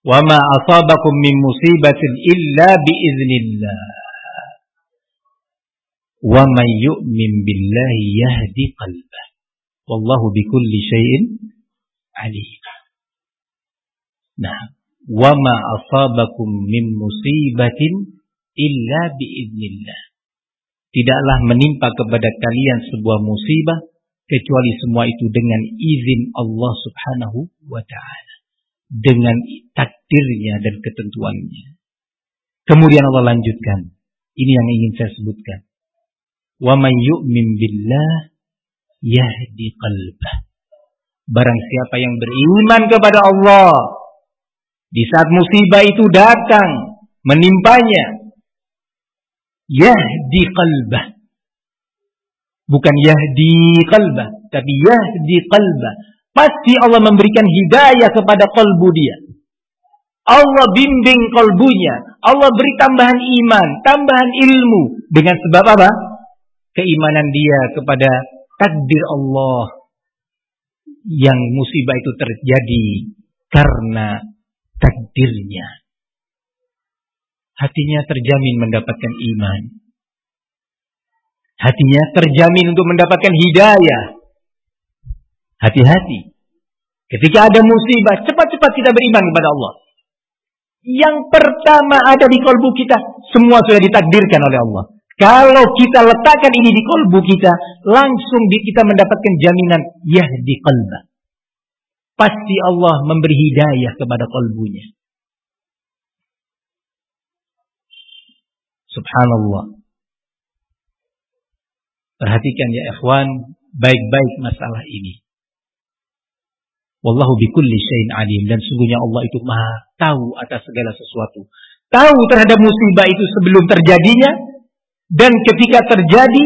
Wa ma asabakum min musibatin illa biiznillah. Wa may yu'min billahi yahdi qalba wallahu bikulli syai'in alim. Nah, wa ma asabakum min musibatin illa biiznillah tidaklah menimpa kepada kalian sebuah musibah kecuali semua itu dengan izin Allah Subhanahu wa taala dengan takdirnya dan ketentuannya. Kemudian Allah lanjutkan, ini yang ingin saya sebutkan. Wa may yu'min billah yahdi qalbah. Barang siapa yang beriman kepada Allah di saat musibah itu datang menimpanya, yahdi qalbah. Bukan yahdi qalbah, tapi yahdi qalbah. Pasti Allah memberikan hidayah kepada kalbu dia. Allah bimbing kalbunya. Allah beri tambahan iman, tambahan ilmu. Dengan sebab apa? Keimanan dia kepada takdir Allah. Yang musibah itu terjadi karena takdirnya hatinya terjamin mendapatkan iman. Hatinya terjamin untuk mendapatkan hidayah. Hati-hati. Ketika ada musibah, cepat-cepat kita beriman kepada Allah. Yang pertama ada di kolbu kita, semua sudah ditakdirkan oleh Allah. Kalau kita letakkan ini di kolbu kita, langsung kita mendapatkan jaminan yahdi qalba. Pasti Allah memberi hidayah kepada kolbunya. Subhanallah. Perhatikan ya ikhwan, baik-baik masalah ini. Wallahu bikulli syai'in alim dan sungguhnya Allah itu Maha tahu atas segala sesuatu. Tahu terhadap musibah itu sebelum terjadinya dan ketika terjadi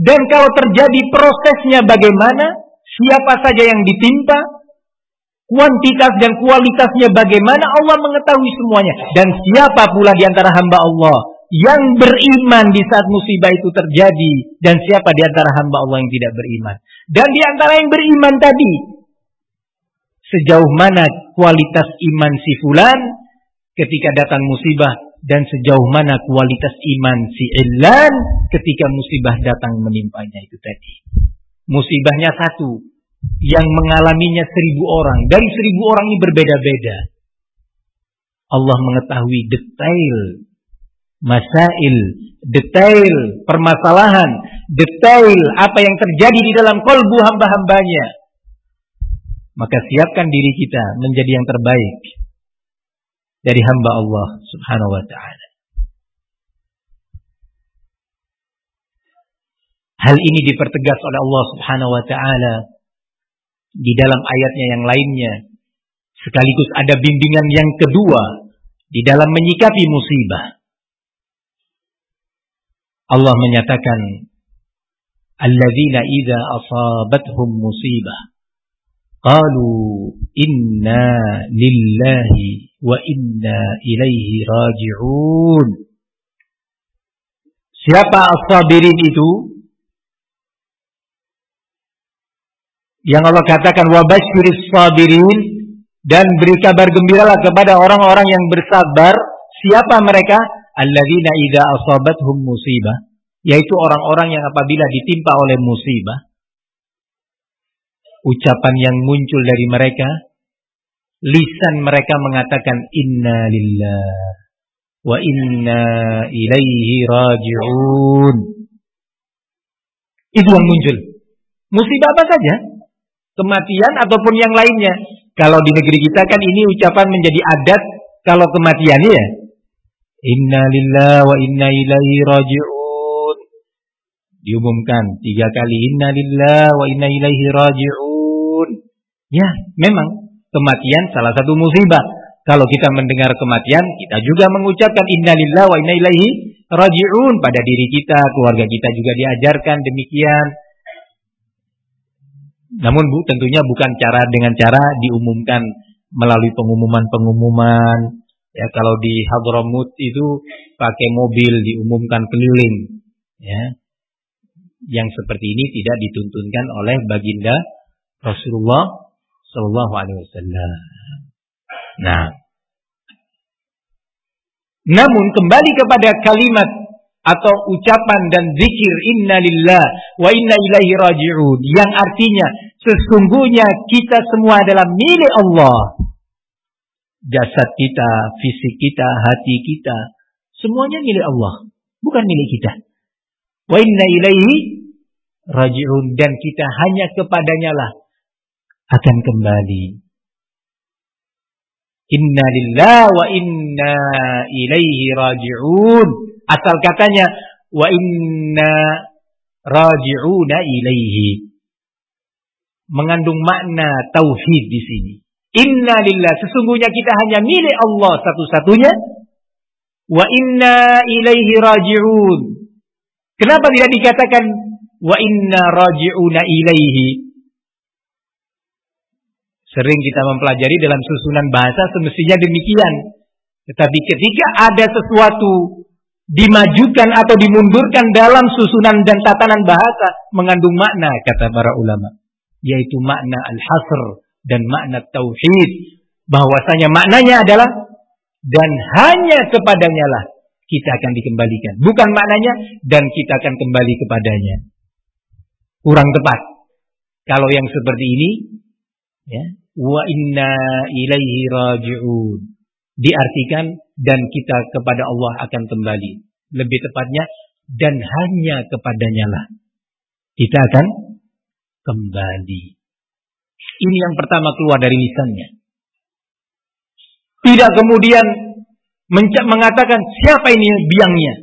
dan kalau terjadi prosesnya bagaimana, siapa saja yang ditimpa, kuantitas dan kualitasnya bagaimana Allah mengetahui semuanya dan siapa pula di antara hamba Allah yang beriman di saat musibah itu terjadi dan siapa di antara hamba Allah yang tidak beriman. Dan di antara yang beriman tadi sejauh mana kualitas iman si fulan ketika datang musibah dan sejauh mana kualitas iman si ilan ketika musibah datang menimpanya itu tadi. Musibahnya satu, yang mengalaminya seribu orang. Dari seribu orang ini berbeda-beda. Allah mengetahui detail masail, detail permasalahan, detail apa yang terjadi di dalam kolbu hamba-hambanya. Maka siapkan diri kita menjadi yang terbaik dari hamba Allah subhanahu wa ta'ala. Hal ini dipertegas oleh Allah subhanahu wa ta'ala di dalam ayatnya yang lainnya. Sekaligus ada bimbingan yang kedua di dalam menyikapi musibah. Allah menyatakan alladzina idza asabathum musibah qalu inna lillahi wa inna ilaihi raji'un Siapa as-sabirin itu yang Allah katakan wabasyiris sabirin dan beri kabar gembiralah kepada orang-orang yang bersabar. Siapa mereka? Alladzina idza asabathum musibah, yaitu orang-orang yang apabila ditimpa oleh musibah, ucapan yang muncul dari mereka, lisan mereka mengatakan inna lillah wa inna ilaihi raji'un. Itu yang muncul. Musibah apa saja? Kematian ataupun yang lainnya. Kalau di negeri kita kan ini ucapan menjadi adat kalau kematian ya. Inna lillah wa inna ilaihi raji'un. Diumumkan tiga kali inna lillah wa inna ilaihi raji'un. Ya, memang kematian salah satu musibah. Kalau kita mendengar kematian, kita juga mengucapkan inna lillah wa inna ilaihi raji'un pada diri kita, keluarga kita juga diajarkan demikian. Namun bu, tentunya bukan cara dengan cara diumumkan melalui pengumuman-pengumuman. Ya, kalau di Hadramut itu pakai mobil diumumkan keliling. Ya. Yang seperti ini tidak dituntunkan oleh baginda Rasulullah Shallallahu Alaihi Wasallam. Nah, namun kembali kepada kalimat atau ucapan dan zikir inna lillah wa inna ilaihi raji'un yang artinya sesungguhnya kita semua adalah milik Allah. Jasad kita, fisik kita, hati kita, semuanya milik Allah, bukan milik kita. Wa inna ilaihi raji'un dan kita hanya kepadanya lah akan kembali. Inna lillah wa inna ilaihi raji'un Asal katanya wa inna raji'una ilaihi. Mengandung makna tauhid di sini. Inna lillah sesungguhnya kita hanya milik Allah satu-satunya. Wa inna ilaihi raji'un. Kenapa tidak dikatakan wa inna raji'una ilaihi? Sering kita mempelajari dalam susunan bahasa semestinya demikian. Tetapi ketika ada sesuatu dimajukan atau dimundurkan dalam susunan dan tatanan bahasa mengandung makna kata para ulama yaitu makna al-hasr dan makna tauhid. Bahwasanya maknanya adalah dan hanya kepadanya lah kita akan dikembalikan. Bukan maknanya dan kita akan kembali kepadanya. Kurang tepat. Kalau yang seperti ini ya wa inna ilaihi raji'un. Diartikan dan kita kepada Allah akan kembali. Lebih tepatnya dan hanya kepadanya lah kita akan kembali. Ini yang pertama keluar dari lisannya. Tidak kemudian mengatakan siapa ini biangnya?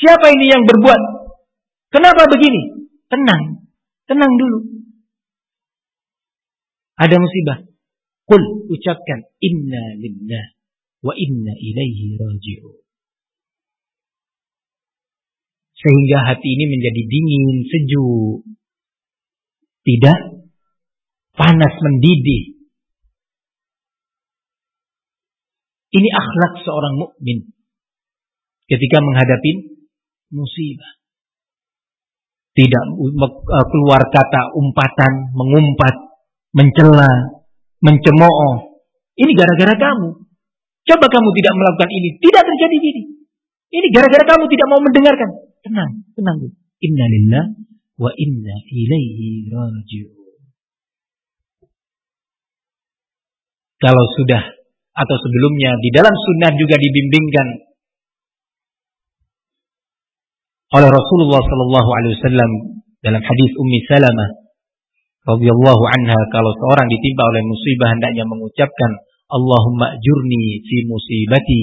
Siapa ini yang berbuat? Kenapa begini? Tenang, tenang dulu. Ada musibah. Kul ucapkan inna lillah wa inna ilaihi raji'un. Sehingga hati ini menjadi dingin, sejuk. Tidak panas mendidih. Ini akhlak seorang mukmin ketika menghadapi musibah. Tidak keluar kata umpatan, mengumpat, mencela, mencemooh. Ini gara-gara kamu. Coba kamu tidak melakukan ini. Tidak terjadi ini. Ini gara-gara kamu tidak mau mendengarkan. Tenang, tenang. Inna lillah wa inna ilaihi raji'un. Kalau sudah atau sebelumnya di dalam sunnah juga dibimbingkan oleh Rasulullah Sallallahu Alaihi Wasallam dalam hadis Ummi Salamah radhiyallahu anha kalau seorang ditimpa oleh musibah hendaknya mengucapkan Allahumma ajurni fi musibati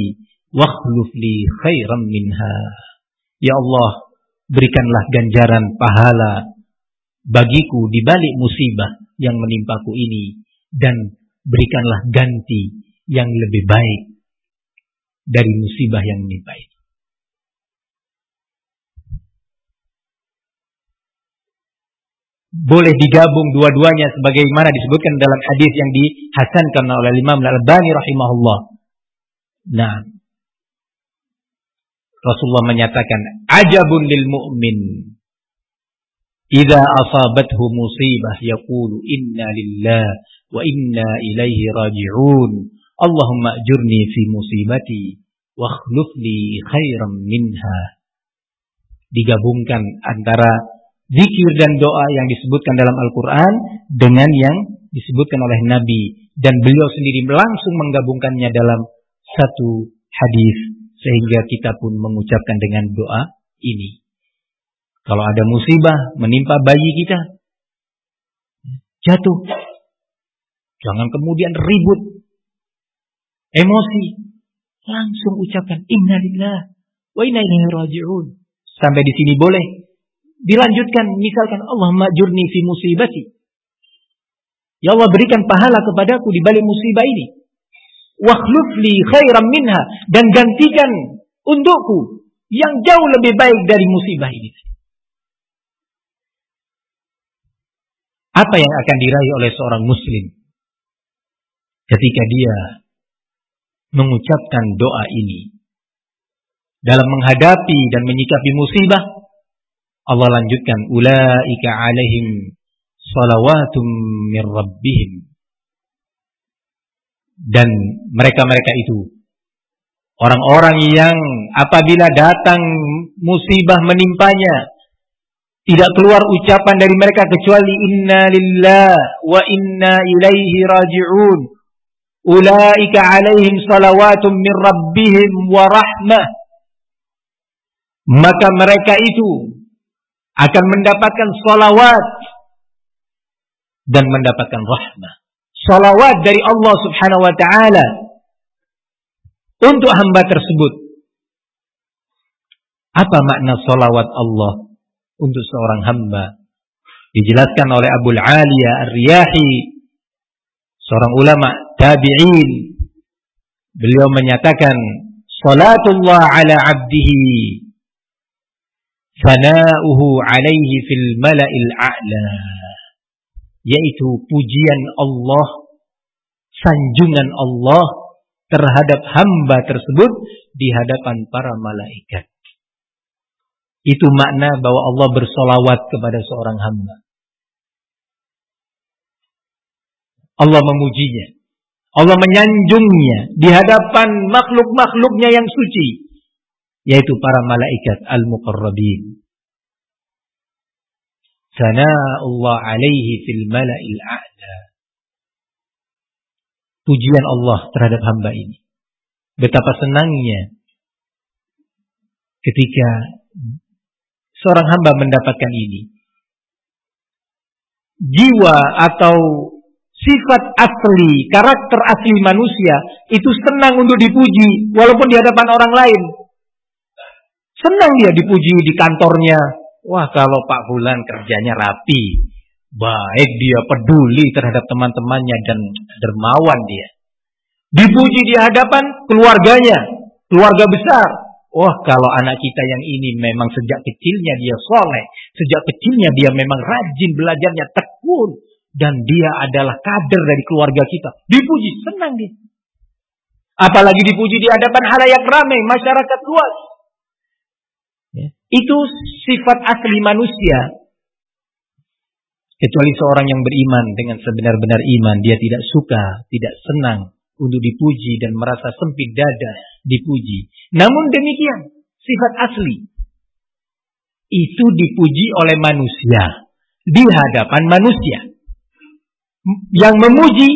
wakhluf li khairan minha. Ya Allah, berikanlah ganjaran pahala bagiku di balik musibah yang menimpaku ini dan berikanlah ganti yang lebih baik dari musibah yang menimpa ini. boleh digabung dua-duanya sebagaimana disebutkan dalam hadis yang dihasankan oleh Imam Al-Albani rahimahullah. Nah, Rasulullah menyatakan ajabun lil mu'min. Idza asabathu musibah yaqulu inna lillah wa inna ilaihi raji'un. Allahumma ajurni fi musibati wa akhluf li khairan minha. Digabungkan antara zikir dan doa yang disebutkan dalam Al-Quran dengan yang disebutkan oleh Nabi dan beliau sendiri langsung menggabungkannya dalam satu hadis sehingga kita pun mengucapkan dengan doa ini. Kalau ada musibah menimpa bayi kita jatuh jangan kemudian ribut. Emosi. Langsung ucapkan innalillah wa inna ilaihi raji'un. Sampai di sini boleh dilanjutkan misalkan Allah majurni fi musibati. Ya Allah berikan pahala kepadaku di balik musibah ini. Wakhluf li khairan minha. Dan gantikan untukku yang jauh lebih baik dari musibah ini. Apa yang akan diraih oleh seorang muslim ketika dia mengucapkan doa ini. Dalam menghadapi dan menyikapi musibah Allah lanjutkan ulaika alaihim salawatum min rabbihim. Dan mereka-mereka itu orang-orang yang apabila datang musibah menimpanya tidak keluar ucapan dari mereka kecuali inna lillah wa inna ilaihi raji'un ulaika alaihim salawatum min rabbihim wa rahmah maka mereka itu akan mendapatkan salawat dan mendapatkan rahmah. Salawat dari Allah Subhanahu wa taala untuk hamba tersebut. Apa makna salawat Allah untuk seorang hamba? Dijelaskan oleh Abu Aliyah Ar-Riyahi, seorang ulama tabi'in. Beliau menyatakan, Salatullah ala abdihi, sana'uhu alaihi fil mala'il a'la yaitu pujian Allah, sanjungan Allah terhadap hamba tersebut di hadapan para malaikat. Itu makna bahwa Allah bersolawat kepada seorang hamba. Allah memujinya. Allah menyanjungnya di hadapan makhluk-makhluknya yang suci. Yaitu para malaikat al-muqarrabin. Allah alaihi fil mala'il a'la. Pujian Allah terhadap hamba ini. Betapa senangnya ketika seorang hamba mendapatkan ini. Jiwa atau sifat asli, karakter asli manusia itu senang untuk dipuji walaupun di hadapan orang lain. Senang dia dipuji di kantornya, Wah kalau Pak Fulan kerjanya rapi, baik dia peduli terhadap teman-temannya dan dermawan dia. Dipuji di hadapan keluarganya, keluarga besar. Wah kalau anak kita yang ini memang sejak kecilnya dia soleh, sejak kecilnya dia memang rajin belajarnya tekun dan dia adalah kader dari keluarga kita. Dipuji, senang dia. Apalagi dipuji di hadapan halayak ramai, masyarakat luas. Itu sifat asli manusia. Kecuali seorang yang beriman dengan sebenar-benar iman, dia tidak suka, tidak senang untuk dipuji dan merasa sempit dada dipuji. Namun demikian, sifat asli itu dipuji oleh manusia di hadapan manusia. Yang memuji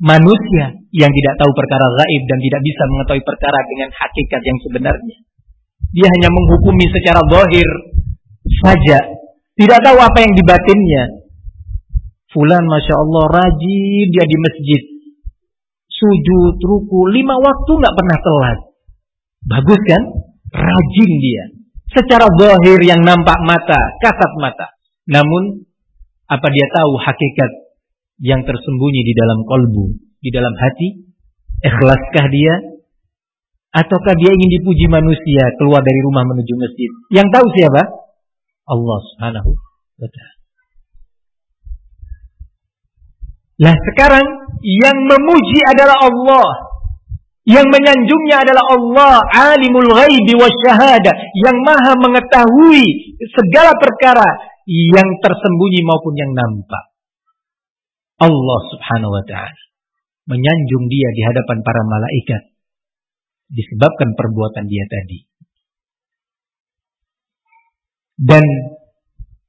manusia yang tidak tahu perkara gaib dan tidak bisa mengetahui perkara dengan hakikat yang sebenarnya. Dia hanya menghukumi secara zahir saja. Tidak tahu apa yang di batinnya. Fulan Masya Allah rajin dia di masjid. Sujud, ruku, lima waktu nggak pernah telat. Bagus kan? Rajin dia. Secara zahir yang nampak mata, kasat mata. Namun, apa dia tahu hakikat yang tersembunyi di dalam kolbu, di dalam hati? Ikhlaskah dia? Ataukah dia ingin dipuji manusia keluar dari rumah menuju masjid? Yang tahu siapa? Allah Subhanahu wa taala. Lah sekarang yang memuji adalah Allah. Yang menyanjungnya adalah Allah, alimul ghaibi wasyahada, yang maha mengetahui segala perkara yang tersembunyi maupun yang nampak. Allah Subhanahu wa taala menyanjung dia di hadapan para malaikat disebabkan perbuatan dia tadi. Dan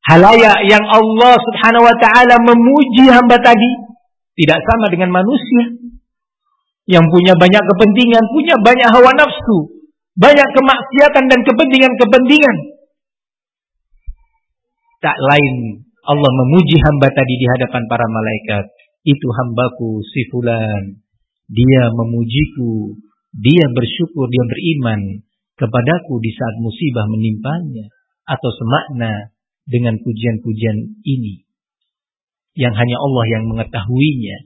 halaya yang Allah Subhanahu wa taala memuji hamba tadi tidak sama dengan manusia yang punya banyak kepentingan, punya banyak hawa nafsu, banyak kemaksiatan dan kepentingan-kepentingan. Tak lain Allah memuji hamba tadi di hadapan para malaikat. Itu hambaku si fulan. Dia memujiku. Dia bersyukur, dia beriman kepadaku di saat musibah menimpanya. Atau semakna dengan pujian-pujian ini. Yang hanya Allah yang mengetahuinya.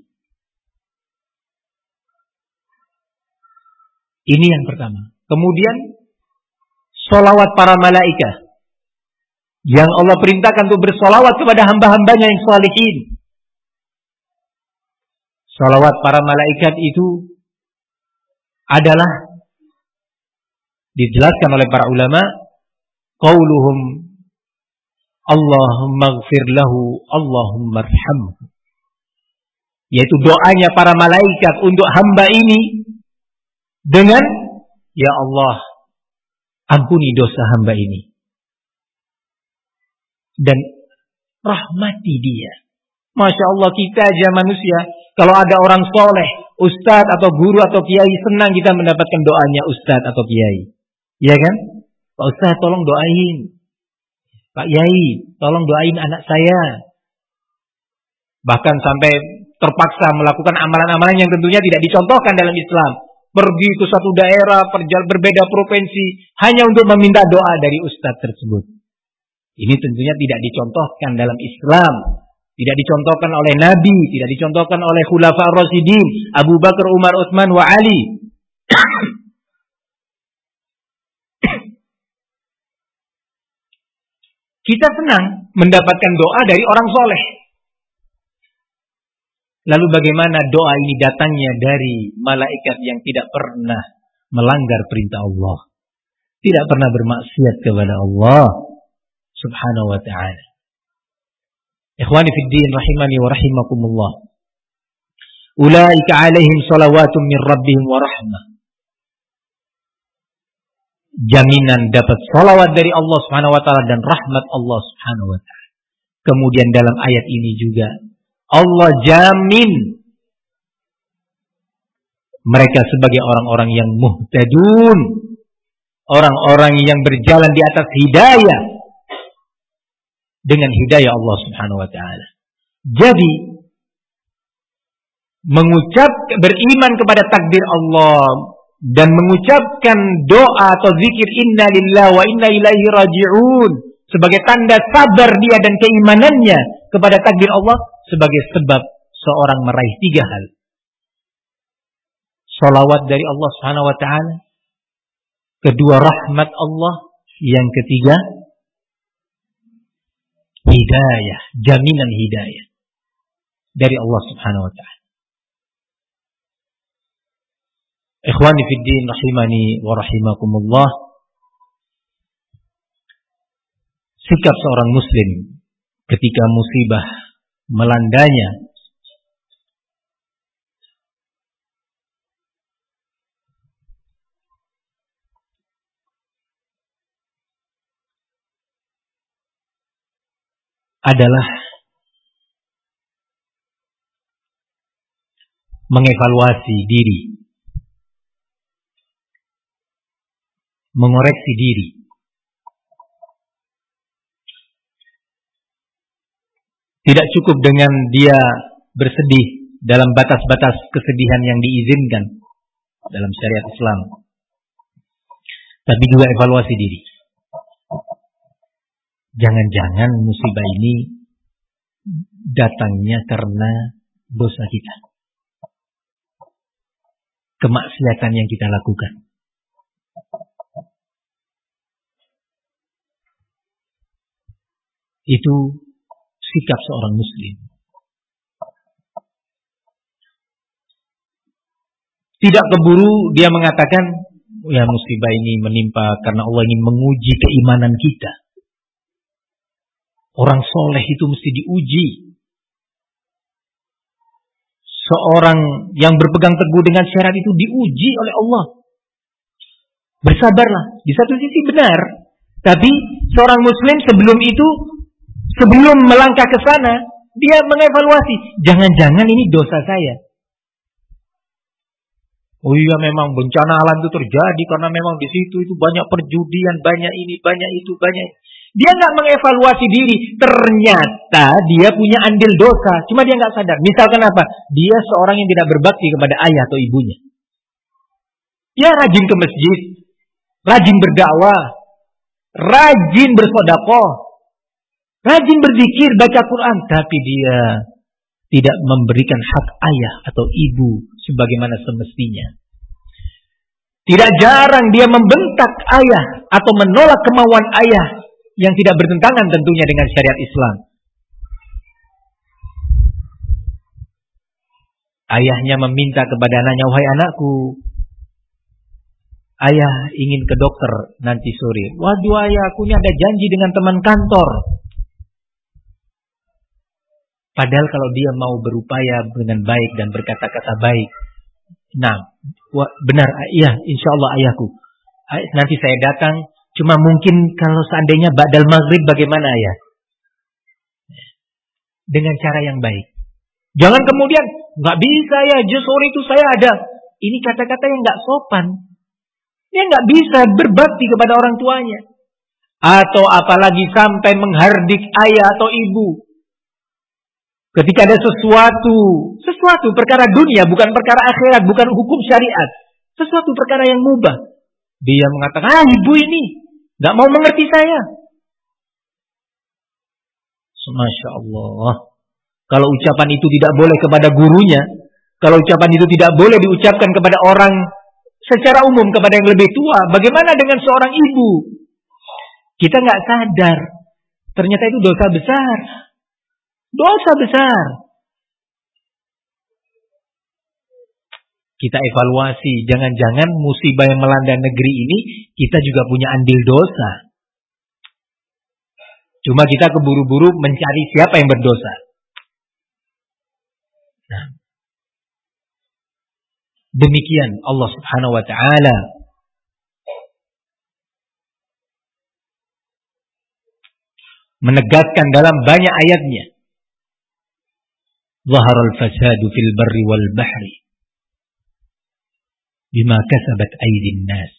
Ini yang pertama. Kemudian, solawat para malaikat yang Allah perintahkan untuk bersolawat kepada hamba-hambanya yang salihin. Salawat para malaikat itu adalah dijelaskan oleh para ulama qauluhum Allahumma gfir lahu Allahumma arhamhu yaitu doanya para malaikat untuk hamba ini dengan ya Allah ampuni dosa hamba ini dan rahmati dia. Masya Allah kita aja manusia. Kalau ada orang soleh, ustadz atau guru atau kiai senang kita mendapatkan doanya ustadz atau kiai. Iya kan? Pak ustadz tolong doain. Pak Yai, tolong doain anak saya. Bahkan sampai terpaksa melakukan amalan-amalan yang tentunya tidak dicontohkan dalam Islam. Pergi ke satu daerah, berbeda provinsi, hanya untuk meminta doa dari ustadz tersebut. Ini tentunya tidak dicontohkan dalam Islam. Tidak dicontohkan oleh Nabi. Tidak dicontohkan oleh Khulafa Rasidin. Abu Bakar, Umar, Utsman, wa Ali. [coughs] Kita senang mendapatkan doa dari orang soleh. Lalu bagaimana doa ini datangnya dari malaikat yang tidak pernah melanggar perintah Allah. Tidak pernah bermaksiat kepada Allah subhanahu wa ta'ala. Ikhwani fi din rahimani wa rahimakumullah. Ulaika alaihim salawatun min rabbihim wa rahmah. Jaminan dapat salawat dari Allah subhanahu wa ta'ala dan rahmat Allah subhanahu wa ta'ala. Kemudian dalam ayat ini juga Allah jamin mereka sebagai orang-orang yang muhtadun, orang-orang yang berjalan di atas hidayah, dengan hidayah Allah Subhanahu wa taala. Jadi mengucap beriman kepada takdir Allah dan mengucapkan doa atau zikir inna lillah wa inna ilaihi raji'un sebagai tanda sabar dia dan keimanannya kepada takdir Allah sebagai sebab seorang meraih tiga hal. Salawat dari Allah Subhanahu wa taala, kedua rahmat Allah, yang ketiga hidayah, jaminan hidayah dari Allah Subhanahu wa taala. Ikhwani fi din rahimani wa rahimakumullah. Sikap seorang muslim ketika musibah melandanya adalah mengevaluasi diri, mengoreksi diri. Tidak cukup dengan dia bersedih dalam batas-batas kesedihan yang diizinkan dalam syariat Islam. Tapi juga evaluasi diri. Jangan-jangan musibah ini datangnya karena dosa kita. Kemaksiatan yang kita lakukan. Itu sikap seorang muslim. Tidak keburu dia mengatakan, ya musibah ini menimpa karena Allah ingin menguji keimanan kita. Orang soleh itu mesti diuji. Seorang yang berpegang teguh dengan syarat itu diuji oleh Allah. Bersabarlah. Di satu sisi benar. Tapi seorang muslim sebelum itu, sebelum melangkah ke sana, dia mengevaluasi. Jangan-jangan ini dosa saya. Oh iya memang bencana alam itu terjadi karena memang di situ itu banyak perjudian, banyak ini, banyak itu, banyak. Dia nggak mengevaluasi diri. Ternyata dia punya andil dosa, cuma dia nggak sadar. Misalkan apa? Dia seorang yang tidak berbakti kepada ayah atau ibunya. Dia rajin ke masjid, rajin berdakwah, rajin bersodakoh, rajin berzikir, baca Quran, tapi dia tidak memberikan hak ayah atau ibu sebagaimana semestinya. Tidak jarang dia membentak ayah atau menolak kemauan ayah yang tidak bertentangan tentunya dengan syariat Islam. Ayahnya meminta kepada anaknya, "Wahai anakku, ayah ingin ke dokter nanti sore." "Waduh ayah, aku ada janji dengan teman kantor." Padahal kalau dia mau berupaya dengan baik dan berkata-kata baik. Nah, benar, iya, insya Allah ayahku. Nanti saya datang, cuma mungkin kalau seandainya badal maghrib bagaimana ya? Dengan cara yang baik. Jangan kemudian, nggak bisa ya, justru itu saya ada. Ini kata-kata yang nggak sopan. Dia nggak bisa berbakti kepada orang tuanya. Atau apalagi sampai menghardik ayah atau ibu. Ketika ada sesuatu, sesuatu perkara dunia, bukan perkara akhirat, bukan hukum syariat. Sesuatu perkara yang mubah. Dia mengatakan, ah ibu ini, gak mau mengerti saya. Masya Allah. Kalau ucapan itu tidak boleh kepada gurunya, kalau ucapan itu tidak boleh diucapkan kepada orang secara umum, kepada yang lebih tua, bagaimana dengan seorang ibu? Kita nggak sadar. Ternyata itu dosa besar. Dosa besar. kita evaluasi. Jangan-jangan musibah yang melanda negeri ini kita juga punya andil dosa. Cuma kita keburu-buru mencari siapa yang berdosa. Nah. Demikian Allah Subhanahu wa taala menegaskan dalam banyak ayatnya. Zaharal fasadu fil barri wal bahri bima kasabat aidin nas.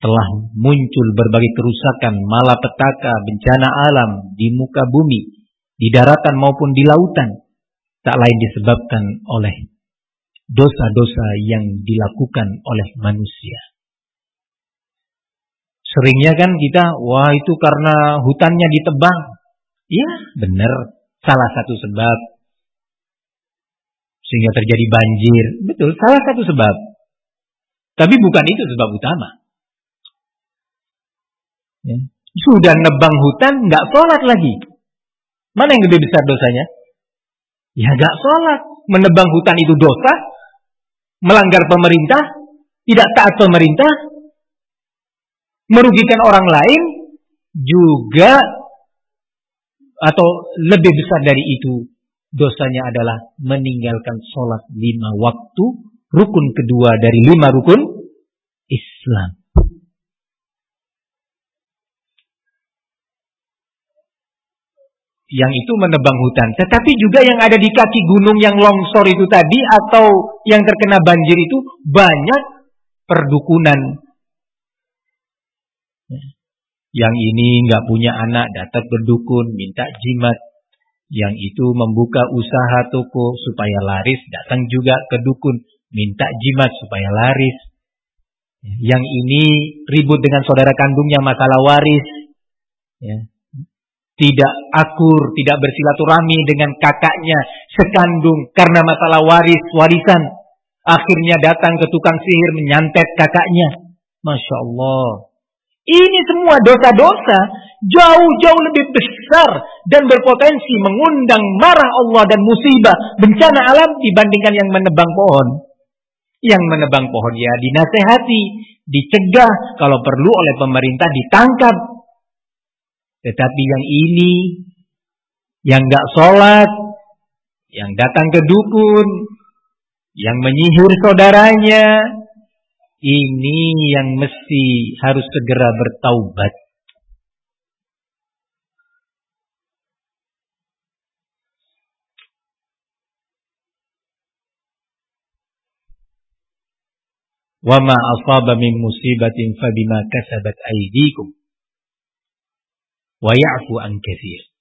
Telah muncul berbagai kerusakan, malapetaka, bencana alam di muka bumi, di daratan maupun di lautan. Tak lain disebabkan oleh dosa-dosa yang dilakukan oleh manusia. Seringnya kan kita, wah itu karena hutannya ditebang. Ya, benar. Salah satu sebab. Sehingga terjadi banjir. Betul, salah satu sebab. Tapi bukan itu sebab utama. Ya. Sudah nebang hutan, nggak sholat lagi. Mana yang lebih besar dosanya? Ya nggak sholat. Menebang hutan itu dosa. Melanggar pemerintah. Tidak taat pemerintah. Merugikan orang lain. Juga atau lebih besar dari itu dosanya adalah meninggalkan sholat lima waktu, rukun kedua dari lima rukun Islam. Yang itu menebang hutan. Tetapi juga yang ada di kaki gunung yang longsor itu tadi atau yang terkena banjir itu banyak perdukunan. Yang ini nggak punya anak datang berdukun minta jimat yang itu membuka usaha toko supaya laris, datang juga ke dukun, minta jimat supaya laris. Yang ini ribut dengan saudara kandungnya masalah waris. Ya. Tidak akur, tidak bersilaturahmi dengan kakaknya sekandung karena masalah waris, warisan. Akhirnya datang ke tukang sihir menyantet kakaknya. Masya Allah. Ini semua dosa-dosa jauh-jauh lebih besar dan berpotensi mengundang marah Allah dan musibah bencana alam dibandingkan yang menebang pohon. Yang menebang pohon ya dinasehati, dicegah, kalau perlu oleh pemerintah ditangkap. Tetapi yang ini, yang gak sholat, yang datang ke dukun, yang menyihir saudaranya, ini yang mesti harus segera bertaubat. Wama asaba min musibatin fabima kasabat aydikum wa ya'fu an katsir.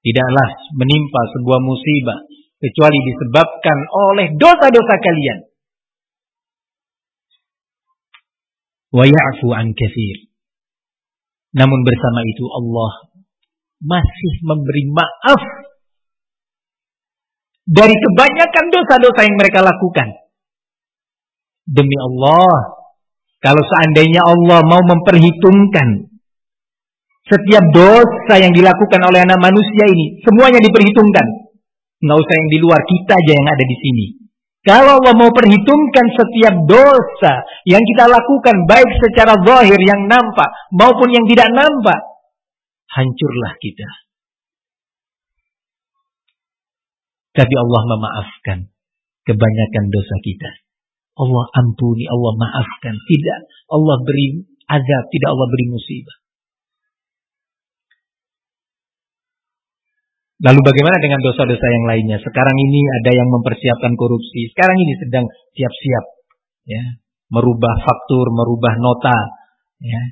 Tidaklah menimpa sebuah musibah kecuali disebabkan oleh dosa-dosa kalian. Wa ya'fu an. Namun bersama itu Allah masih memberi maaf dari kebanyakan dosa-dosa yang mereka lakukan. Demi Allah, kalau seandainya Allah mau memperhitungkan setiap dosa yang dilakukan oleh anak manusia ini, semuanya diperhitungkan. Nggak usah yang di luar, kita aja yang ada di sini. Kalau Allah mau perhitungkan setiap dosa yang kita lakukan, baik secara zahir yang nampak maupun yang tidak nampak, hancurlah kita. Tapi Allah memaafkan kebanyakan dosa kita. Allah ampuni, Allah maafkan. Tidak, Allah beri azab, tidak Allah beri musibah. Lalu bagaimana dengan dosa-dosa yang lainnya? Sekarang ini ada yang mempersiapkan korupsi. Sekarang ini sedang siap-siap ya, merubah faktur, merubah nota, ya.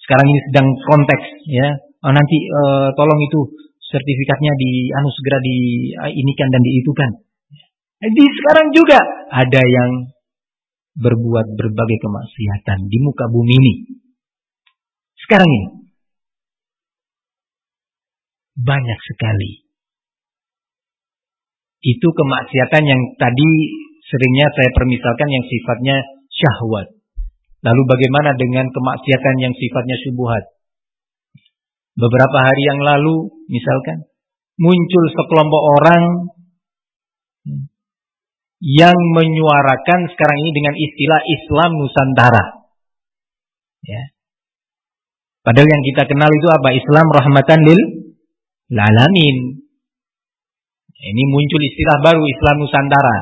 Sekarang ini sedang konteks ya. Oh, nanti uh, tolong itu sertifikatnya di anu segera diinikan dan diitukan. Di sekarang juga ada yang berbuat berbagai kemaksiatan di muka bumi ini. Sekarang ini banyak sekali itu kemaksiatan yang tadi seringnya saya permisalkan yang sifatnya syahwat. Lalu bagaimana dengan kemaksiatan yang sifatnya syubhat? Beberapa hari yang lalu misalkan muncul sekelompok orang yang menyuarakan sekarang ini dengan istilah Islam Nusantara. Ya. Padahal yang kita kenal itu apa? Islam rahmatan lil alamin. Ini muncul istilah baru Islam Nusantara.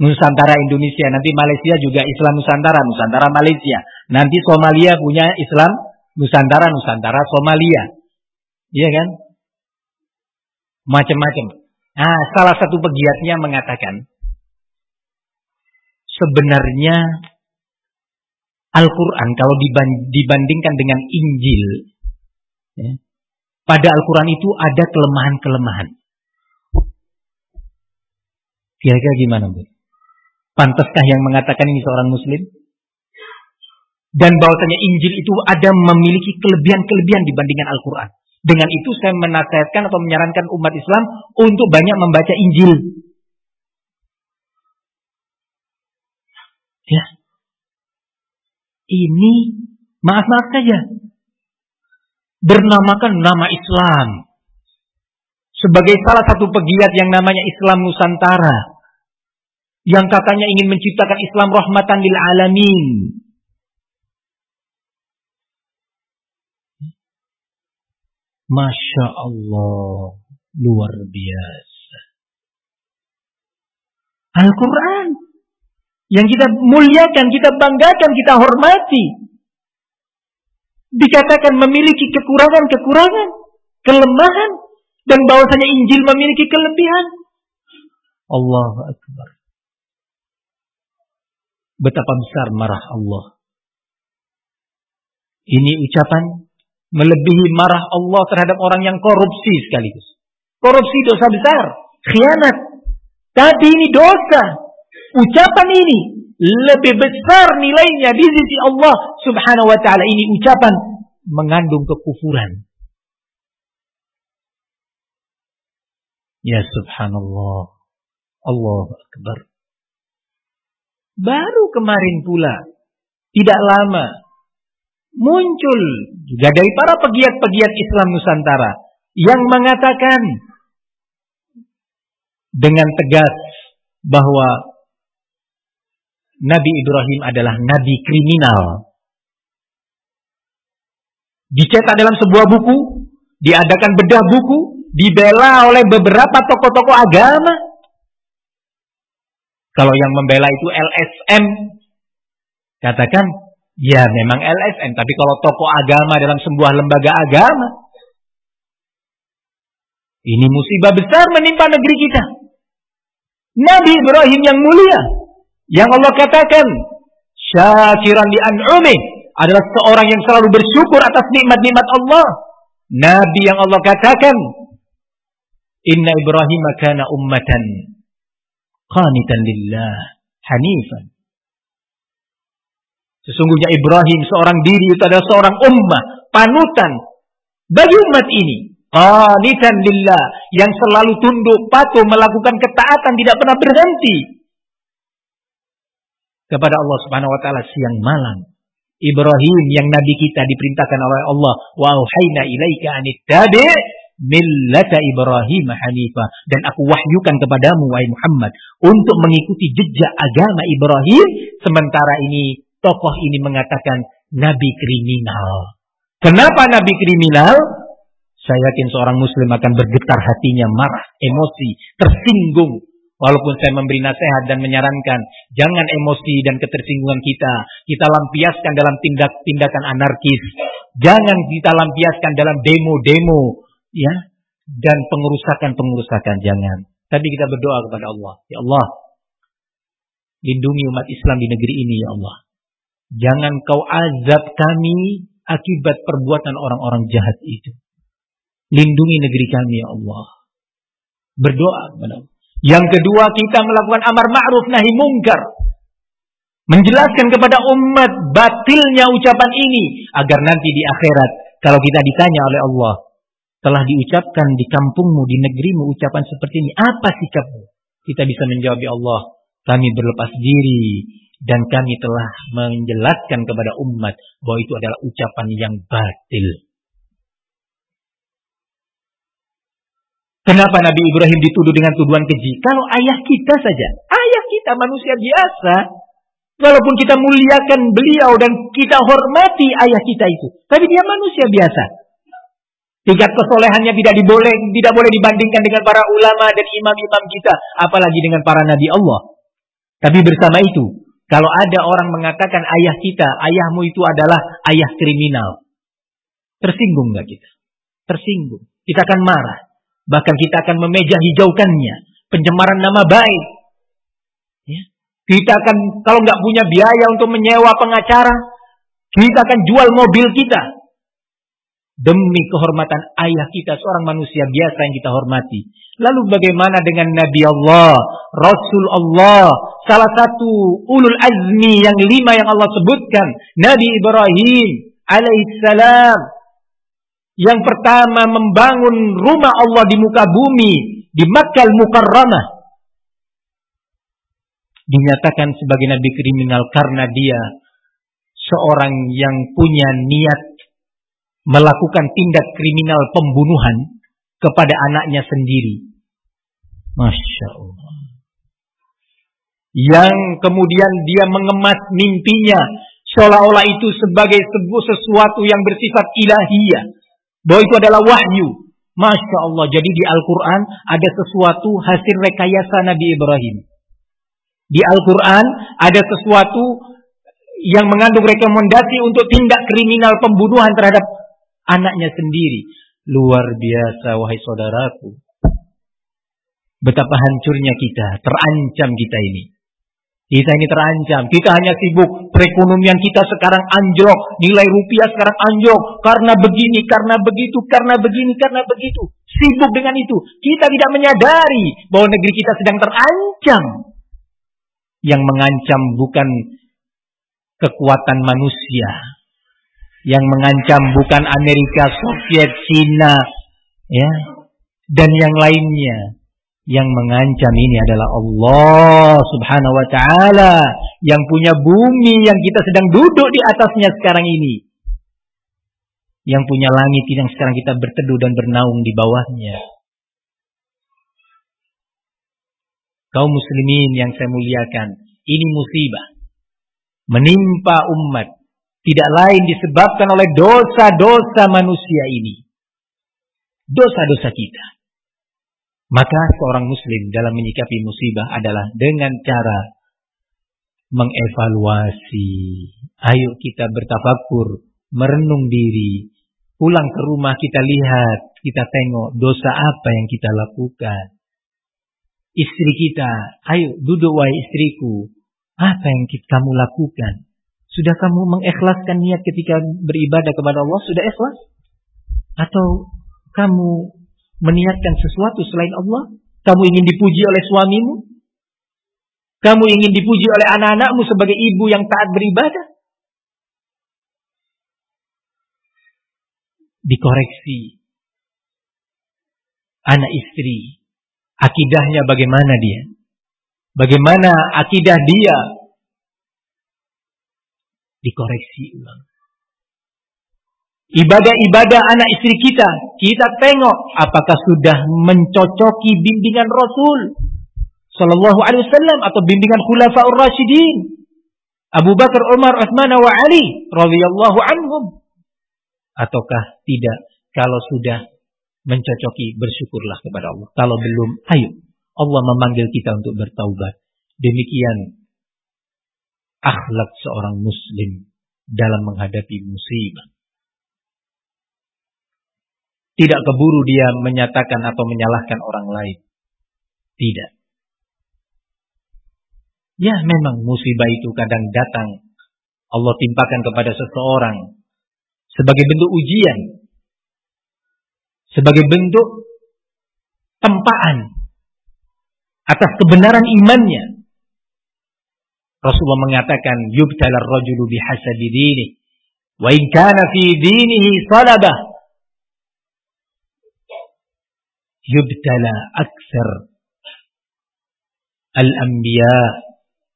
Nusantara Indonesia, nanti Malaysia juga Islam Nusantara, Nusantara Malaysia. Nanti Somalia punya Islam Nusantara, Nusantara Somalia. Iya kan? Macam-macam. Nah, salah satu pegiatnya mengatakan sebenarnya Al-Quran kalau dibandingkan dengan Injil, ya, pada Al-Quran itu ada kelemahan-kelemahan. Kira-kira gimana Bu? Pantaskah yang mengatakan ini seorang muslim? Dan bahwasanya Injil itu ada memiliki kelebihan-kelebihan dibandingkan Al-Quran. Dengan itu saya menasihatkan atau menyarankan umat Islam untuk banyak membaca Injil. Ya. Ini maaf-maaf saja. Bernamakan nama Islam sebagai salah satu pegiat yang namanya Islam Nusantara yang katanya ingin menciptakan Islam rahmatan lil alamin. Masya Allah, luar biasa. Al-Quran yang kita muliakan, kita banggakan, kita hormati. Dikatakan memiliki kekurangan-kekurangan, kelemahan, dan bahwasanya Injil memiliki kelebihan. Allah Akbar. Betapa besar marah Allah. Ini ucapan melebihi marah Allah terhadap orang yang korupsi sekaligus. Korupsi dosa besar, khianat. Tapi ini dosa. Ucapan ini lebih besar nilainya di sisi Allah Subhanahu wa taala. Ini ucapan mengandung kekufuran. Ya subhanallah. Allah akbar. Baru kemarin pula, tidak lama, muncul juga dari para pegiat-pegiat Islam Nusantara yang mengatakan dengan tegas bahwa Nabi Ibrahim adalah nabi kriminal. dicetak dalam sebuah buku, diadakan bedah buku, dibela oleh beberapa tokoh-tokoh agama. Kalau yang membela itu LSM, katakan, ya memang LSM, tapi kalau tokoh agama dalam sebuah lembaga agama, ini musibah besar menimpa negeri kita. Nabi Ibrahim yang mulia, yang Allah katakan, syakiran di an'umi, adalah seorang yang selalu bersyukur atas nikmat-nikmat Allah. Nabi yang Allah katakan, Inna Ibrahim kana ummatan qanitan lillah hanifan. Sesungguhnya Ibrahim seorang diri itu adalah seorang ummah, panutan bagi umat ini. Qanitan lillah yang selalu tunduk patuh melakukan ketaatan tidak pernah berhenti kepada Allah Subhanahu wa taala siang malam. Ibrahim yang nabi kita diperintahkan oleh Allah wa auhayna ilaika anittabi millata Ibrahim hanifah dan aku wahyukan kepadamu wahai Muhammad untuk mengikuti jejak agama Ibrahim sementara ini tokoh ini mengatakan nabi kriminal. Kenapa nabi kriminal? Saya yakin seorang muslim akan bergetar hatinya, marah, emosi, tersinggung Walaupun saya memberi nasihat dan menyarankan, jangan emosi dan ketersinggungan kita kita lampiaskan dalam tindak-tindakan anarkis. Jangan kita lampiaskan dalam demo-demo, ya, dan pengerusakan-pengerusakan jangan. Tapi kita berdoa kepada Allah, ya Allah, lindungi umat Islam di negeri ini ya Allah. Jangan kau azab kami akibat perbuatan orang-orang jahat itu. Lindungi negeri kami ya Allah. Berdoa kepada Allah. Yang kedua kita melakukan amar ma'ruf nahi mungkar. Menjelaskan kepada umat batilnya ucapan ini agar nanti di akhirat kalau kita ditanya oleh Allah telah diucapkan di kampungmu di negerimu ucapan seperti ini apa sikapmu? Kita bisa menjawab ya Allah kami berlepas diri dan kami telah menjelaskan kepada umat bahwa itu adalah ucapan yang batil. Kenapa Nabi Ibrahim dituduh dengan tuduhan keji? Kalau ayah kita saja, ayah kita manusia biasa, walaupun kita muliakan beliau dan kita hormati ayah kita itu, tapi dia manusia biasa. Tingkat kesolehannya tidak diboleh, tidak boleh dibandingkan dengan para ulama dan imam-imam kita, apalagi dengan para nabi Allah. Tapi bersama itu, kalau ada orang mengatakan ayah kita, ayahmu itu adalah ayah kriminal, tersinggung nggak kita? Tersinggung. Kita akan marah. Bahkan kita akan memeja hijaukannya. Pencemaran nama baik. Ya. Kita akan, kalau nggak punya biaya untuk menyewa pengacara, kita akan jual mobil kita. Demi kehormatan ayah kita, seorang manusia biasa yang kita hormati. Lalu bagaimana dengan Nabi Allah, Rasul Allah, salah satu ulul azmi yang lima yang Allah sebutkan, Nabi Ibrahim alaihissalam yang pertama membangun rumah Allah di muka bumi di Makkah Mukarramah dinyatakan sebagai nabi kriminal karena dia seorang yang punya niat melakukan tindak kriminal pembunuhan kepada anaknya sendiri. Masya Allah. Yang kemudian dia mengemas mimpinya seolah-olah itu sebagai sesuatu yang bersifat ilahiyah bahwa itu adalah wahyu. Masya Allah. Jadi di Al-Quran ada sesuatu hasil rekayasa Nabi Ibrahim. Di Al-Quran ada sesuatu yang mengandung rekomendasi untuk tindak kriminal pembunuhan terhadap anaknya sendiri. Luar biasa wahai saudaraku. Betapa hancurnya kita, terancam kita ini. Kita ini terancam. Kita hanya sibuk. Perekonomian kita sekarang anjlok. Nilai rupiah sekarang anjlok. Karena begini, karena begitu, karena begini, karena begitu. Sibuk dengan itu. Kita tidak menyadari bahwa negeri kita sedang terancam. Yang mengancam bukan kekuatan manusia. Yang mengancam bukan Amerika, Soviet, Cina, ya, dan yang lainnya yang mengancam ini adalah Allah Subhanahu wa taala yang punya bumi yang kita sedang duduk di atasnya sekarang ini. Yang punya langit yang sekarang kita berteduh dan bernaung di bawahnya. Kaum muslimin yang saya muliakan, ini musibah menimpa umat tidak lain disebabkan oleh dosa-dosa manusia ini. Dosa-dosa kita. Maka seorang muslim dalam menyikapi musibah adalah dengan cara mengevaluasi. Ayo kita bertafakur, merenung diri. Pulang ke rumah kita lihat, kita tengok dosa apa yang kita lakukan. Istri kita, ayo duduk wahai istriku. Apa yang kamu lakukan? Sudah kamu mengikhlaskan niat ketika beribadah kepada Allah? Sudah ikhlas? Atau kamu meniatkan sesuatu selain Allah? Kamu ingin dipuji oleh suamimu? Kamu ingin dipuji oleh anak-anakmu sebagai ibu yang taat beribadah? Dikoreksi. Anak istri. Akidahnya bagaimana dia? Bagaimana akidah dia dikoreksi ulang. Ibadah-ibadah anak istri kita, kita tengok apakah sudah mencocoki bimbingan Rasul Sallallahu Alaihi Wasallam atau bimbingan Khulafaur Rasyidin. Abu Bakar, Umar, Uthman, wa Ali radhiyallahu anhum. Ataukah tidak? Kalau sudah mencocoki bersyukurlah kepada Allah. Kalau belum ayo. Allah memanggil kita untuk bertaubat. Demikian akhlak seorang muslim dalam menghadapi musibah. Tidak keburu dia menyatakan atau menyalahkan orang lain. Tidak. Ya memang musibah itu kadang datang. Allah timpakan kepada seseorang. Sebagai bentuk ujian. Sebagai bentuk tempaan. Atas kebenaran imannya. Rasulullah mengatakan yubtalar rajulu bihasabi dini wa in kana fi dinihi salabah yubtala akthar al-anbiya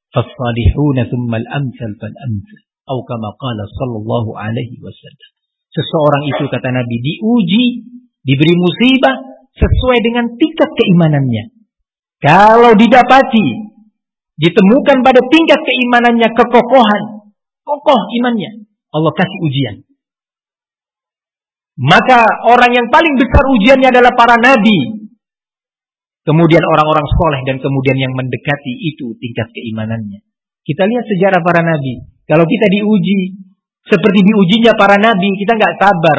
فالصالحون ثم الأمثل فالأمثل atau kama qala sallallahu alaihi wasallam seseorang itu kata Nabi diuji diberi musibah sesuai dengan tingkat keimanannya kalau didapati ditemukan pada tingkat keimanannya kekokohan, kokoh imannya, Allah kasih ujian. Maka orang yang paling besar ujiannya adalah para nabi. Kemudian orang-orang soleh dan kemudian yang mendekati itu tingkat keimanannya. Kita lihat sejarah para nabi. Kalau kita diuji seperti diujinya para nabi, kita nggak sabar.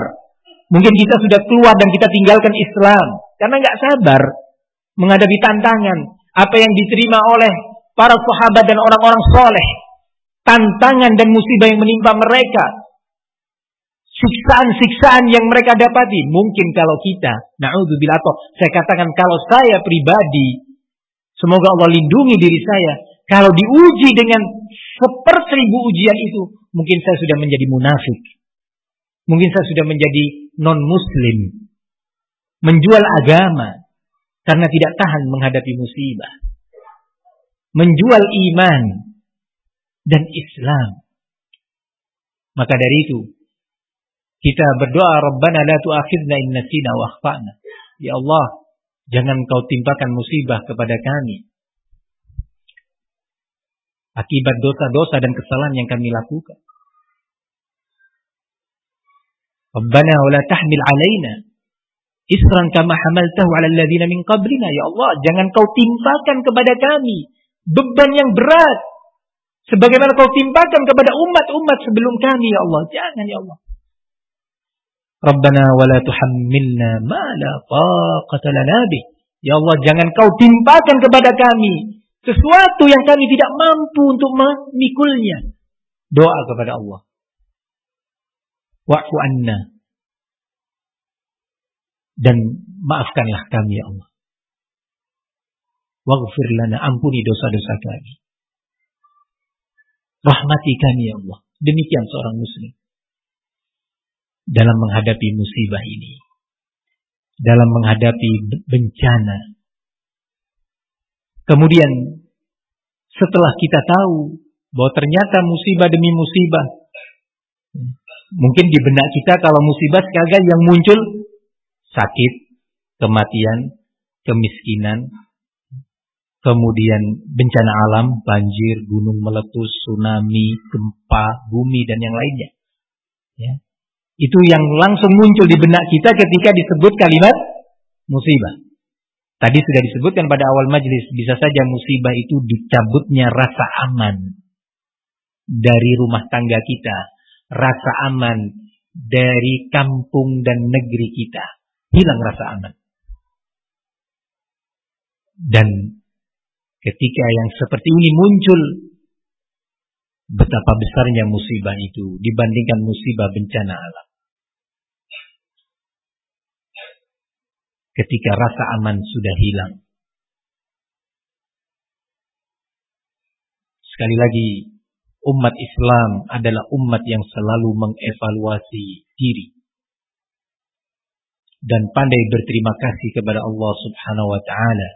Mungkin kita sudah keluar dan kita tinggalkan Islam karena nggak sabar menghadapi tantangan. Apa yang diterima oleh para sahabat dan orang-orang soleh, tantangan dan musibah yang menimpa mereka, siksaan-siksaan yang mereka dapati. Mungkin kalau kita, na'udzubillah, atau saya katakan kalau saya pribadi, semoga Allah lindungi diri saya, kalau diuji dengan seperseribu ujian itu, mungkin saya sudah menjadi munafik. Mungkin saya sudah menjadi non-muslim. Menjual agama. Karena tidak tahan menghadapi musibah menjual iman dan Islam. Maka dari itu kita berdoa Rabbana la tu'akhidna in nasina wa akhtana. Ya Allah, jangan kau timpakan musibah kepada kami akibat dosa-dosa dan kesalahan yang kami lakukan. Rabbana wa la tahmil alaina isran kama hamaltahu ala alladhina min qablina. Ya Allah, jangan kau timpakan kepada kami beban yang berat sebagaimana kau timpakan kepada umat-umat sebelum kami ya Allah jangan ya Allah Rabbana wala tuhammilna ma la taqata lana bih ya Allah jangan kau timpakan kepada kami sesuatu yang kami tidak mampu untuk memikulnya doa kepada Allah wa'fu anna dan maafkanlah kami ya Allah Waghfir lana, ampuni dosa-dosa kami. Rahmati kami ya Allah. Demikian seorang muslim. Dalam menghadapi musibah ini. Dalam menghadapi bencana. Kemudian setelah kita tahu bahwa ternyata musibah demi musibah. Mungkin di benak kita kalau musibah sekali yang muncul sakit, kematian, kemiskinan, kemudian bencana alam, banjir, gunung meletus, tsunami, gempa, bumi dan yang lainnya. Ya. Itu yang langsung muncul di benak kita ketika disebut kalimat musibah. Tadi sudah disebutkan pada awal majlis, bisa saja musibah itu dicabutnya rasa aman dari rumah tangga kita, rasa aman dari kampung dan negeri kita. Hilang rasa aman. Dan ketika yang seperti ini muncul, betapa besarnya musibah itu dibandingkan musibah bencana alam. Ketika rasa aman sudah hilang. Sekali lagi, umat Islam adalah umat yang selalu mengevaluasi diri dan pandai berterima kasih kepada Allah Subhanahu wa taala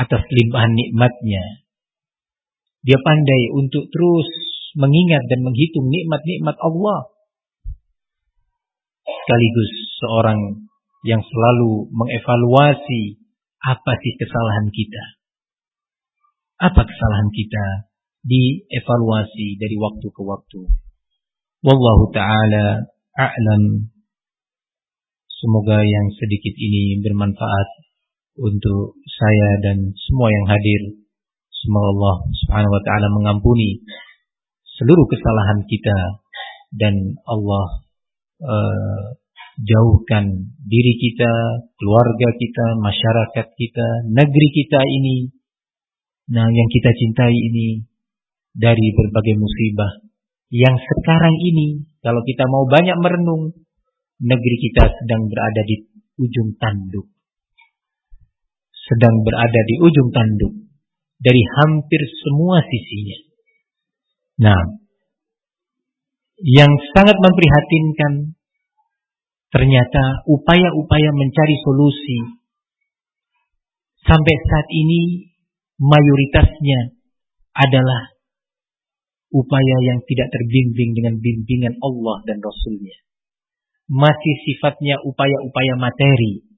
atas limpahan nikmatnya. Dia pandai untuk terus mengingat dan menghitung nikmat-nikmat Allah. Sekaligus seorang yang selalu mengevaluasi apa sih kesalahan kita. Apa kesalahan kita dievaluasi dari waktu ke waktu. Wallahu taala a'lam. Semoga yang sedikit ini bermanfaat untuk saya dan semua yang hadir. Semoga Allah Subhanahu wa taala mengampuni seluruh kesalahan kita dan Allah uh, jauhkan diri kita, keluarga kita, masyarakat kita, negeri kita ini nah yang kita cintai ini dari berbagai musibah. Yang sekarang ini kalau kita mau banyak merenung negeri kita sedang berada di ujung tanduk. Sedang berada di ujung tanduk. Dari hampir semua sisinya. Nah, yang sangat memprihatinkan ternyata upaya-upaya mencari solusi sampai saat ini mayoritasnya adalah upaya yang tidak terbimbing dengan bimbingan Allah dan Rasulnya. Masih sifatnya upaya-upaya materi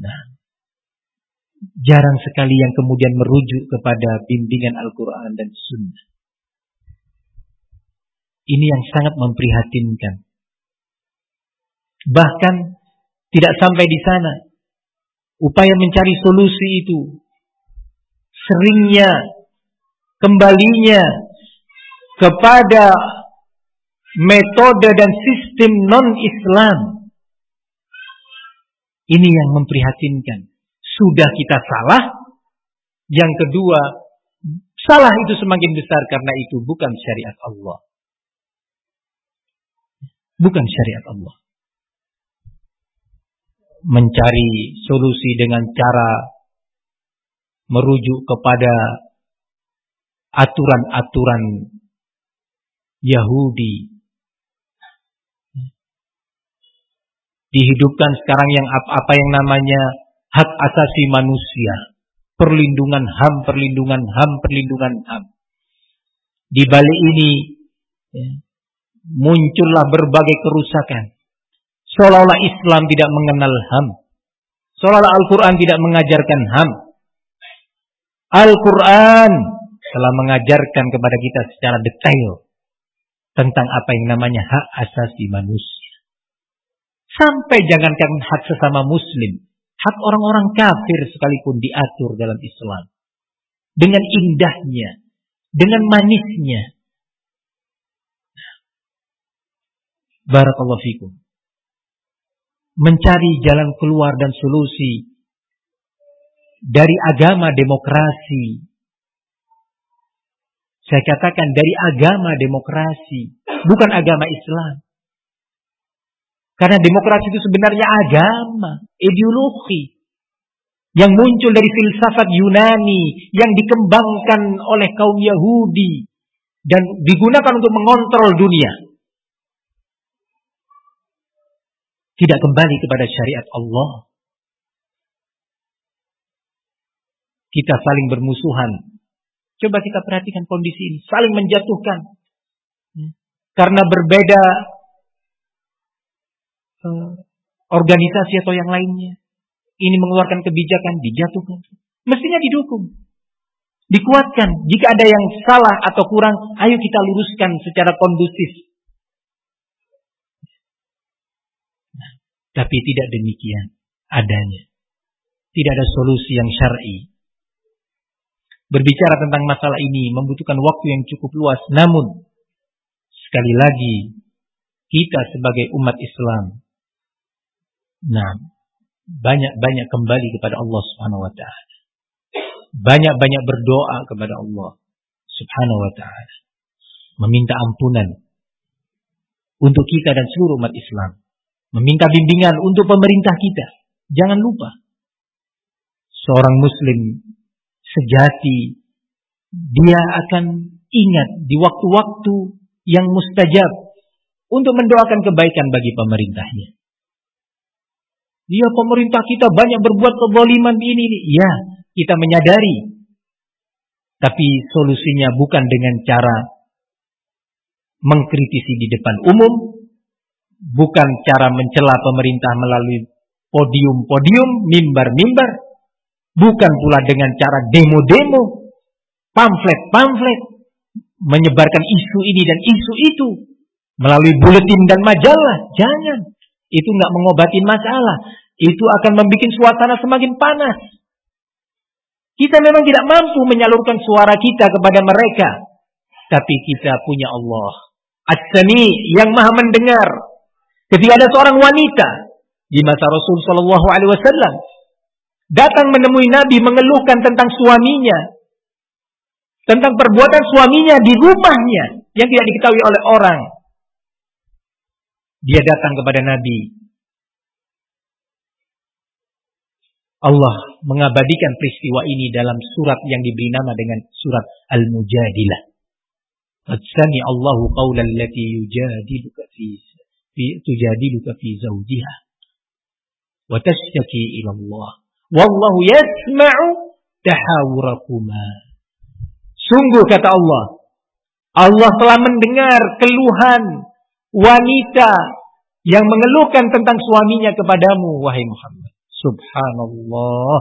Nah, jarang sekali yang kemudian merujuk kepada bimbingan Al-Quran dan Sunnah. Ini yang sangat memprihatinkan. Bahkan tidak sampai di sana. Upaya mencari solusi itu seringnya kembalinya kepada metode dan sistem non-Islam ini yang memprihatinkan. Sudah kita salah. Yang kedua, salah itu semakin besar karena itu bukan syariat Allah. Bukan syariat Allah. Mencari solusi dengan cara merujuk kepada aturan-aturan Yahudi dihidupkan sekarang yang apa, yang namanya hak asasi manusia, perlindungan HAM, perlindungan HAM, perlindungan HAM. Di balik ini ya, muncullah berbagai kerusakan. Seolah-olah Islam tidak mengenal HAM. Seolah-olah Al-Quran tidak mengajarkan HAM. Al-Quran telah mengajarkan kepada kita secara detail tentang apa yang namanya hak asasi manusia. Sampai jangankan hak sesama muslim, hak orang-orang kafir sekalipun diatur dalam Islam. Dengan indahnya, dengan manisnya. Barakallahu fikum. Mencari jalan keluar dan solusi dari agama demokrasi. Saya katakan dari agama demokrasi, bukan agama Islam. Karena demokrasi itu sebenarnya agama, ideologi yang muncul dari filsafat Yunani yang dikembangkan oleh kaum Yahudi dan digunakan untuk mengontrol dunia. Tidak kembali kepada syariat Allah. Kita saling bermusuhan. Coba kita perhatikan kondisi ini, saling menjatuhkan. Karena berbeda uh, organisasi atau yang lainnya ini mengeluarkan kebijakan dijatuhkan. Mestinya didukung. Dikuatkan. Jika ada yang salah atau kurang, ayo kita luruskan secara kondusif. Nah, tapi tidak demikian adanya. Tidak ada solusi yang syar'i. Berbicara tentang masalah ini membutuhkan waktu yang cukup luas. Namun, sekali lagi, kita sebagai umat Islam, nah, banyak-banyak kembali kepada Allah Subhanahu wa taala. Banyak-banyak berdoa kepada Allah Subhanahu wa taala. Meminta ampunan untuk kita dan seluruh umat Islam. Meminta bimbingan untuk pemerintah kita. Jangan lupa. Seorang muslim sejati dia akan ingat di waktu-waktu yang mustajab untuk mendoakan kebaikan bagi pemerintahnya. Ya pemerintah kita banyak berbuat kezaliman ini, ini. Ya, kita menyadari. Tapi solusinya bukan dengan cara mengkritisi di depan umum, bukan cara mencela pemerintah melalui podium-podium, mimbar-mimbar, bukan pula dengan cara demo-demo, pamflet-pamflet, menyebarkan isu ini dan isu itu melalui buletin dan majalah. Jangan. Itu nggak mengobati masalah. Itu akan membuat suasana semakin panas. Kita memang tidak mampu menyalurkan suara kita kepada mereka. Tapi kita punya Allah. As-Sami yang maha mendengar. Ketika ada seorang wanita di masa Rasul Shallallahu Alaihi Wasallam datang menemui Nabi mengeluhkan tentang suaminya, tentang perbuatan suaminya di rumahnya yang tidak diketahui oleh orang. Dia datang kepada Nabi. Allah mengabadikan peristiwa ini dalam surat yang diberi nama dengan surat Al-Mujadilah. Qad Allahu qawla allati yujadiluka fi tujadiluka fi zawjiha wa tashtaki ila Allah. Wallahu yasma'u tahawurakuma. Sungguh kata Allah, Allah telah mendengar keluhan wanita yang mengeluhkan tentang suaminya kepadamu, wahai Muhammad. Subhanallah.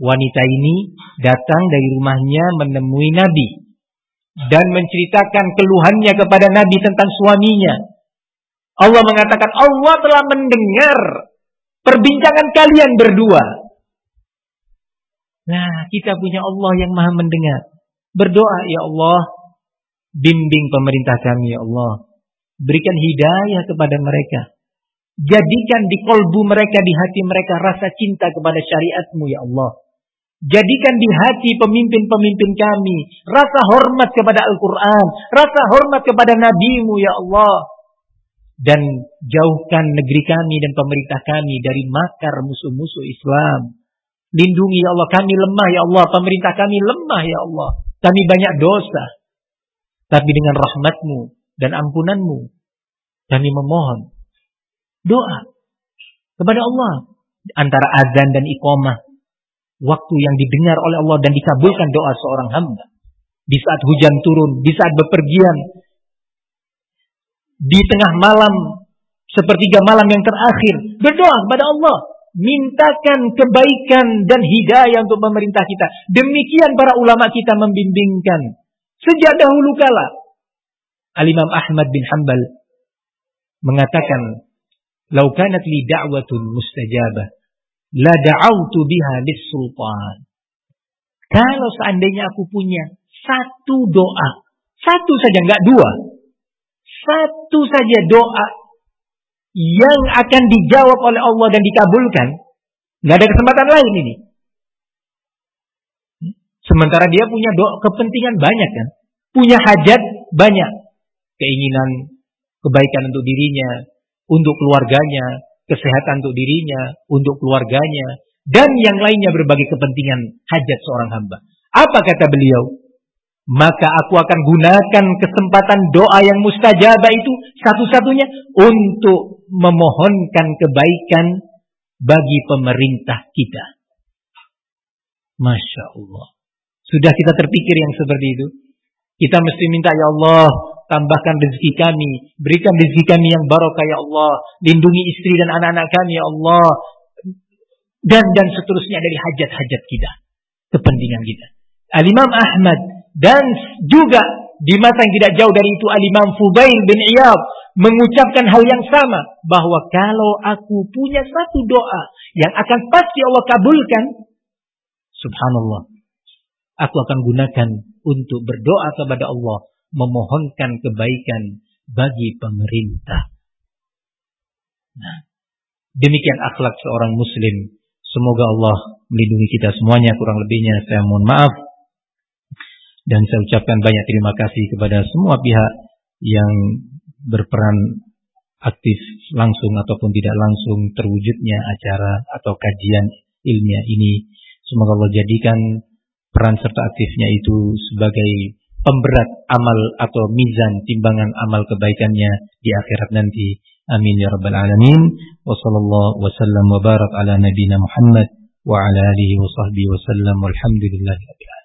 Wanita ini datang dari rumahnya menemui Nabi dan menceritakan keluhannya kepada Nabi tentang suaminya. Allah mengatakan Allah telah mendengar perbincangan kalian berdua. Nah, kita punya Allah yang Maha mendengar. Berdoa ya Allah, bimbing pemerintah kami ya Allah Berikan hidayah kepada mereka. Jadikan di kolbu mereka, di hati mereka rasa cinta kepada syariatmu ya Allah. Jadikan di hati pemimpin-pemimpin kami rasa hormat kepada Al-Quran, rasa hormat kepada Nabimu ya Allah. Dan jauhkan negeri kami dan pemerintah kami dari makar musuh-musuh Islam. Lindungi ya Allah, kami lemah ya Allah, pemerintah kami lemah ya Allah. Kami banyak dosa. Tapi dengan rahmatmu, dan ampunanmu. Kami memohon doa kepada Allah antara azan dan iqamah. Waktu yang didengar oleh Allah dan dikabulkan doa seorang hamba. Di saat hujan turun, di saat bepergian, di tengah malam, sepertiga malam yang terakhir, berdoa kepada Allah. Mintakan kebaikan dan hidayah untuk pemerintah kita. Demikian para ulama kita membimbingkan. Sejak dahulu kala, Al-Imam Ahmad bin Hanbal mengatakan, "Lau kanat li da'watun mustajabah, la da'awtu biha lis-sultan." Kalau seandainya aku punya satu doa, satu saja enggak dua. Satu saja doa yang akan dijawab oleh Allah dan dikabulkan, enggak ada kesempatan lain ini. Sementara dia punya doa kepentingan banyak kan, punya hajat banyak keinginan kebaikan untuk dirinya, untuk keluarganya, kesehatan untuk dirinya, untuk keluarganya, dan yang lainnya berbagai kepentingan hajat seorang hamba. Apa kata beliau? Maka aku akan gunakan kesempatan doa yang mustajabah itu satu-satunya untuk memohonkan kebaikan bagi pemerintah kita. Masya Allah. Sudah kita terpikir yang seperti itu? Kita mesti minta ya Allah tambahkan rezeki kami, berikan rezeki kami yang barokah ya Allah, lindungi istri dan anak-anak kami ya Allah, dan dan seterusnya dari hajat-hajat kita, kepentingan kita. Al-Imam Ahmad dan juga di masa yang tidak jauh dari itu Al-Imam Fudail bin Iyad mengucapkan hal yang sama. Bahwa kalau aku punya satu doa yang akan pasti Allah kabulkan subhanallah. Aku akan gunakan untuk berdoa kepada Allah memohonkan kebaikan bagi pemerintah. Nah, demikian akhlak seorang muslim. Semoga Allah melindungi kita semuanya kurang lebihnya saya mohon maaf dan saya ucapkan banyak terima kasih kepada semua pihak yang berperan aktif langsung ataupun tidak langsung terwujudnya acara atau kajian ilmiah ini. Semoga Allah jadikan peran serta aktifnya itu sebagai pemberat amal atau mizan timbangan amal kebaikannya di akhirat nanti. Amin ya rabbal alamin. Wa sallallahu wa barak ala nabina Muhammad wa ala alihi wa sahbihi wa sallam walhamdulillahi rabbil alamin.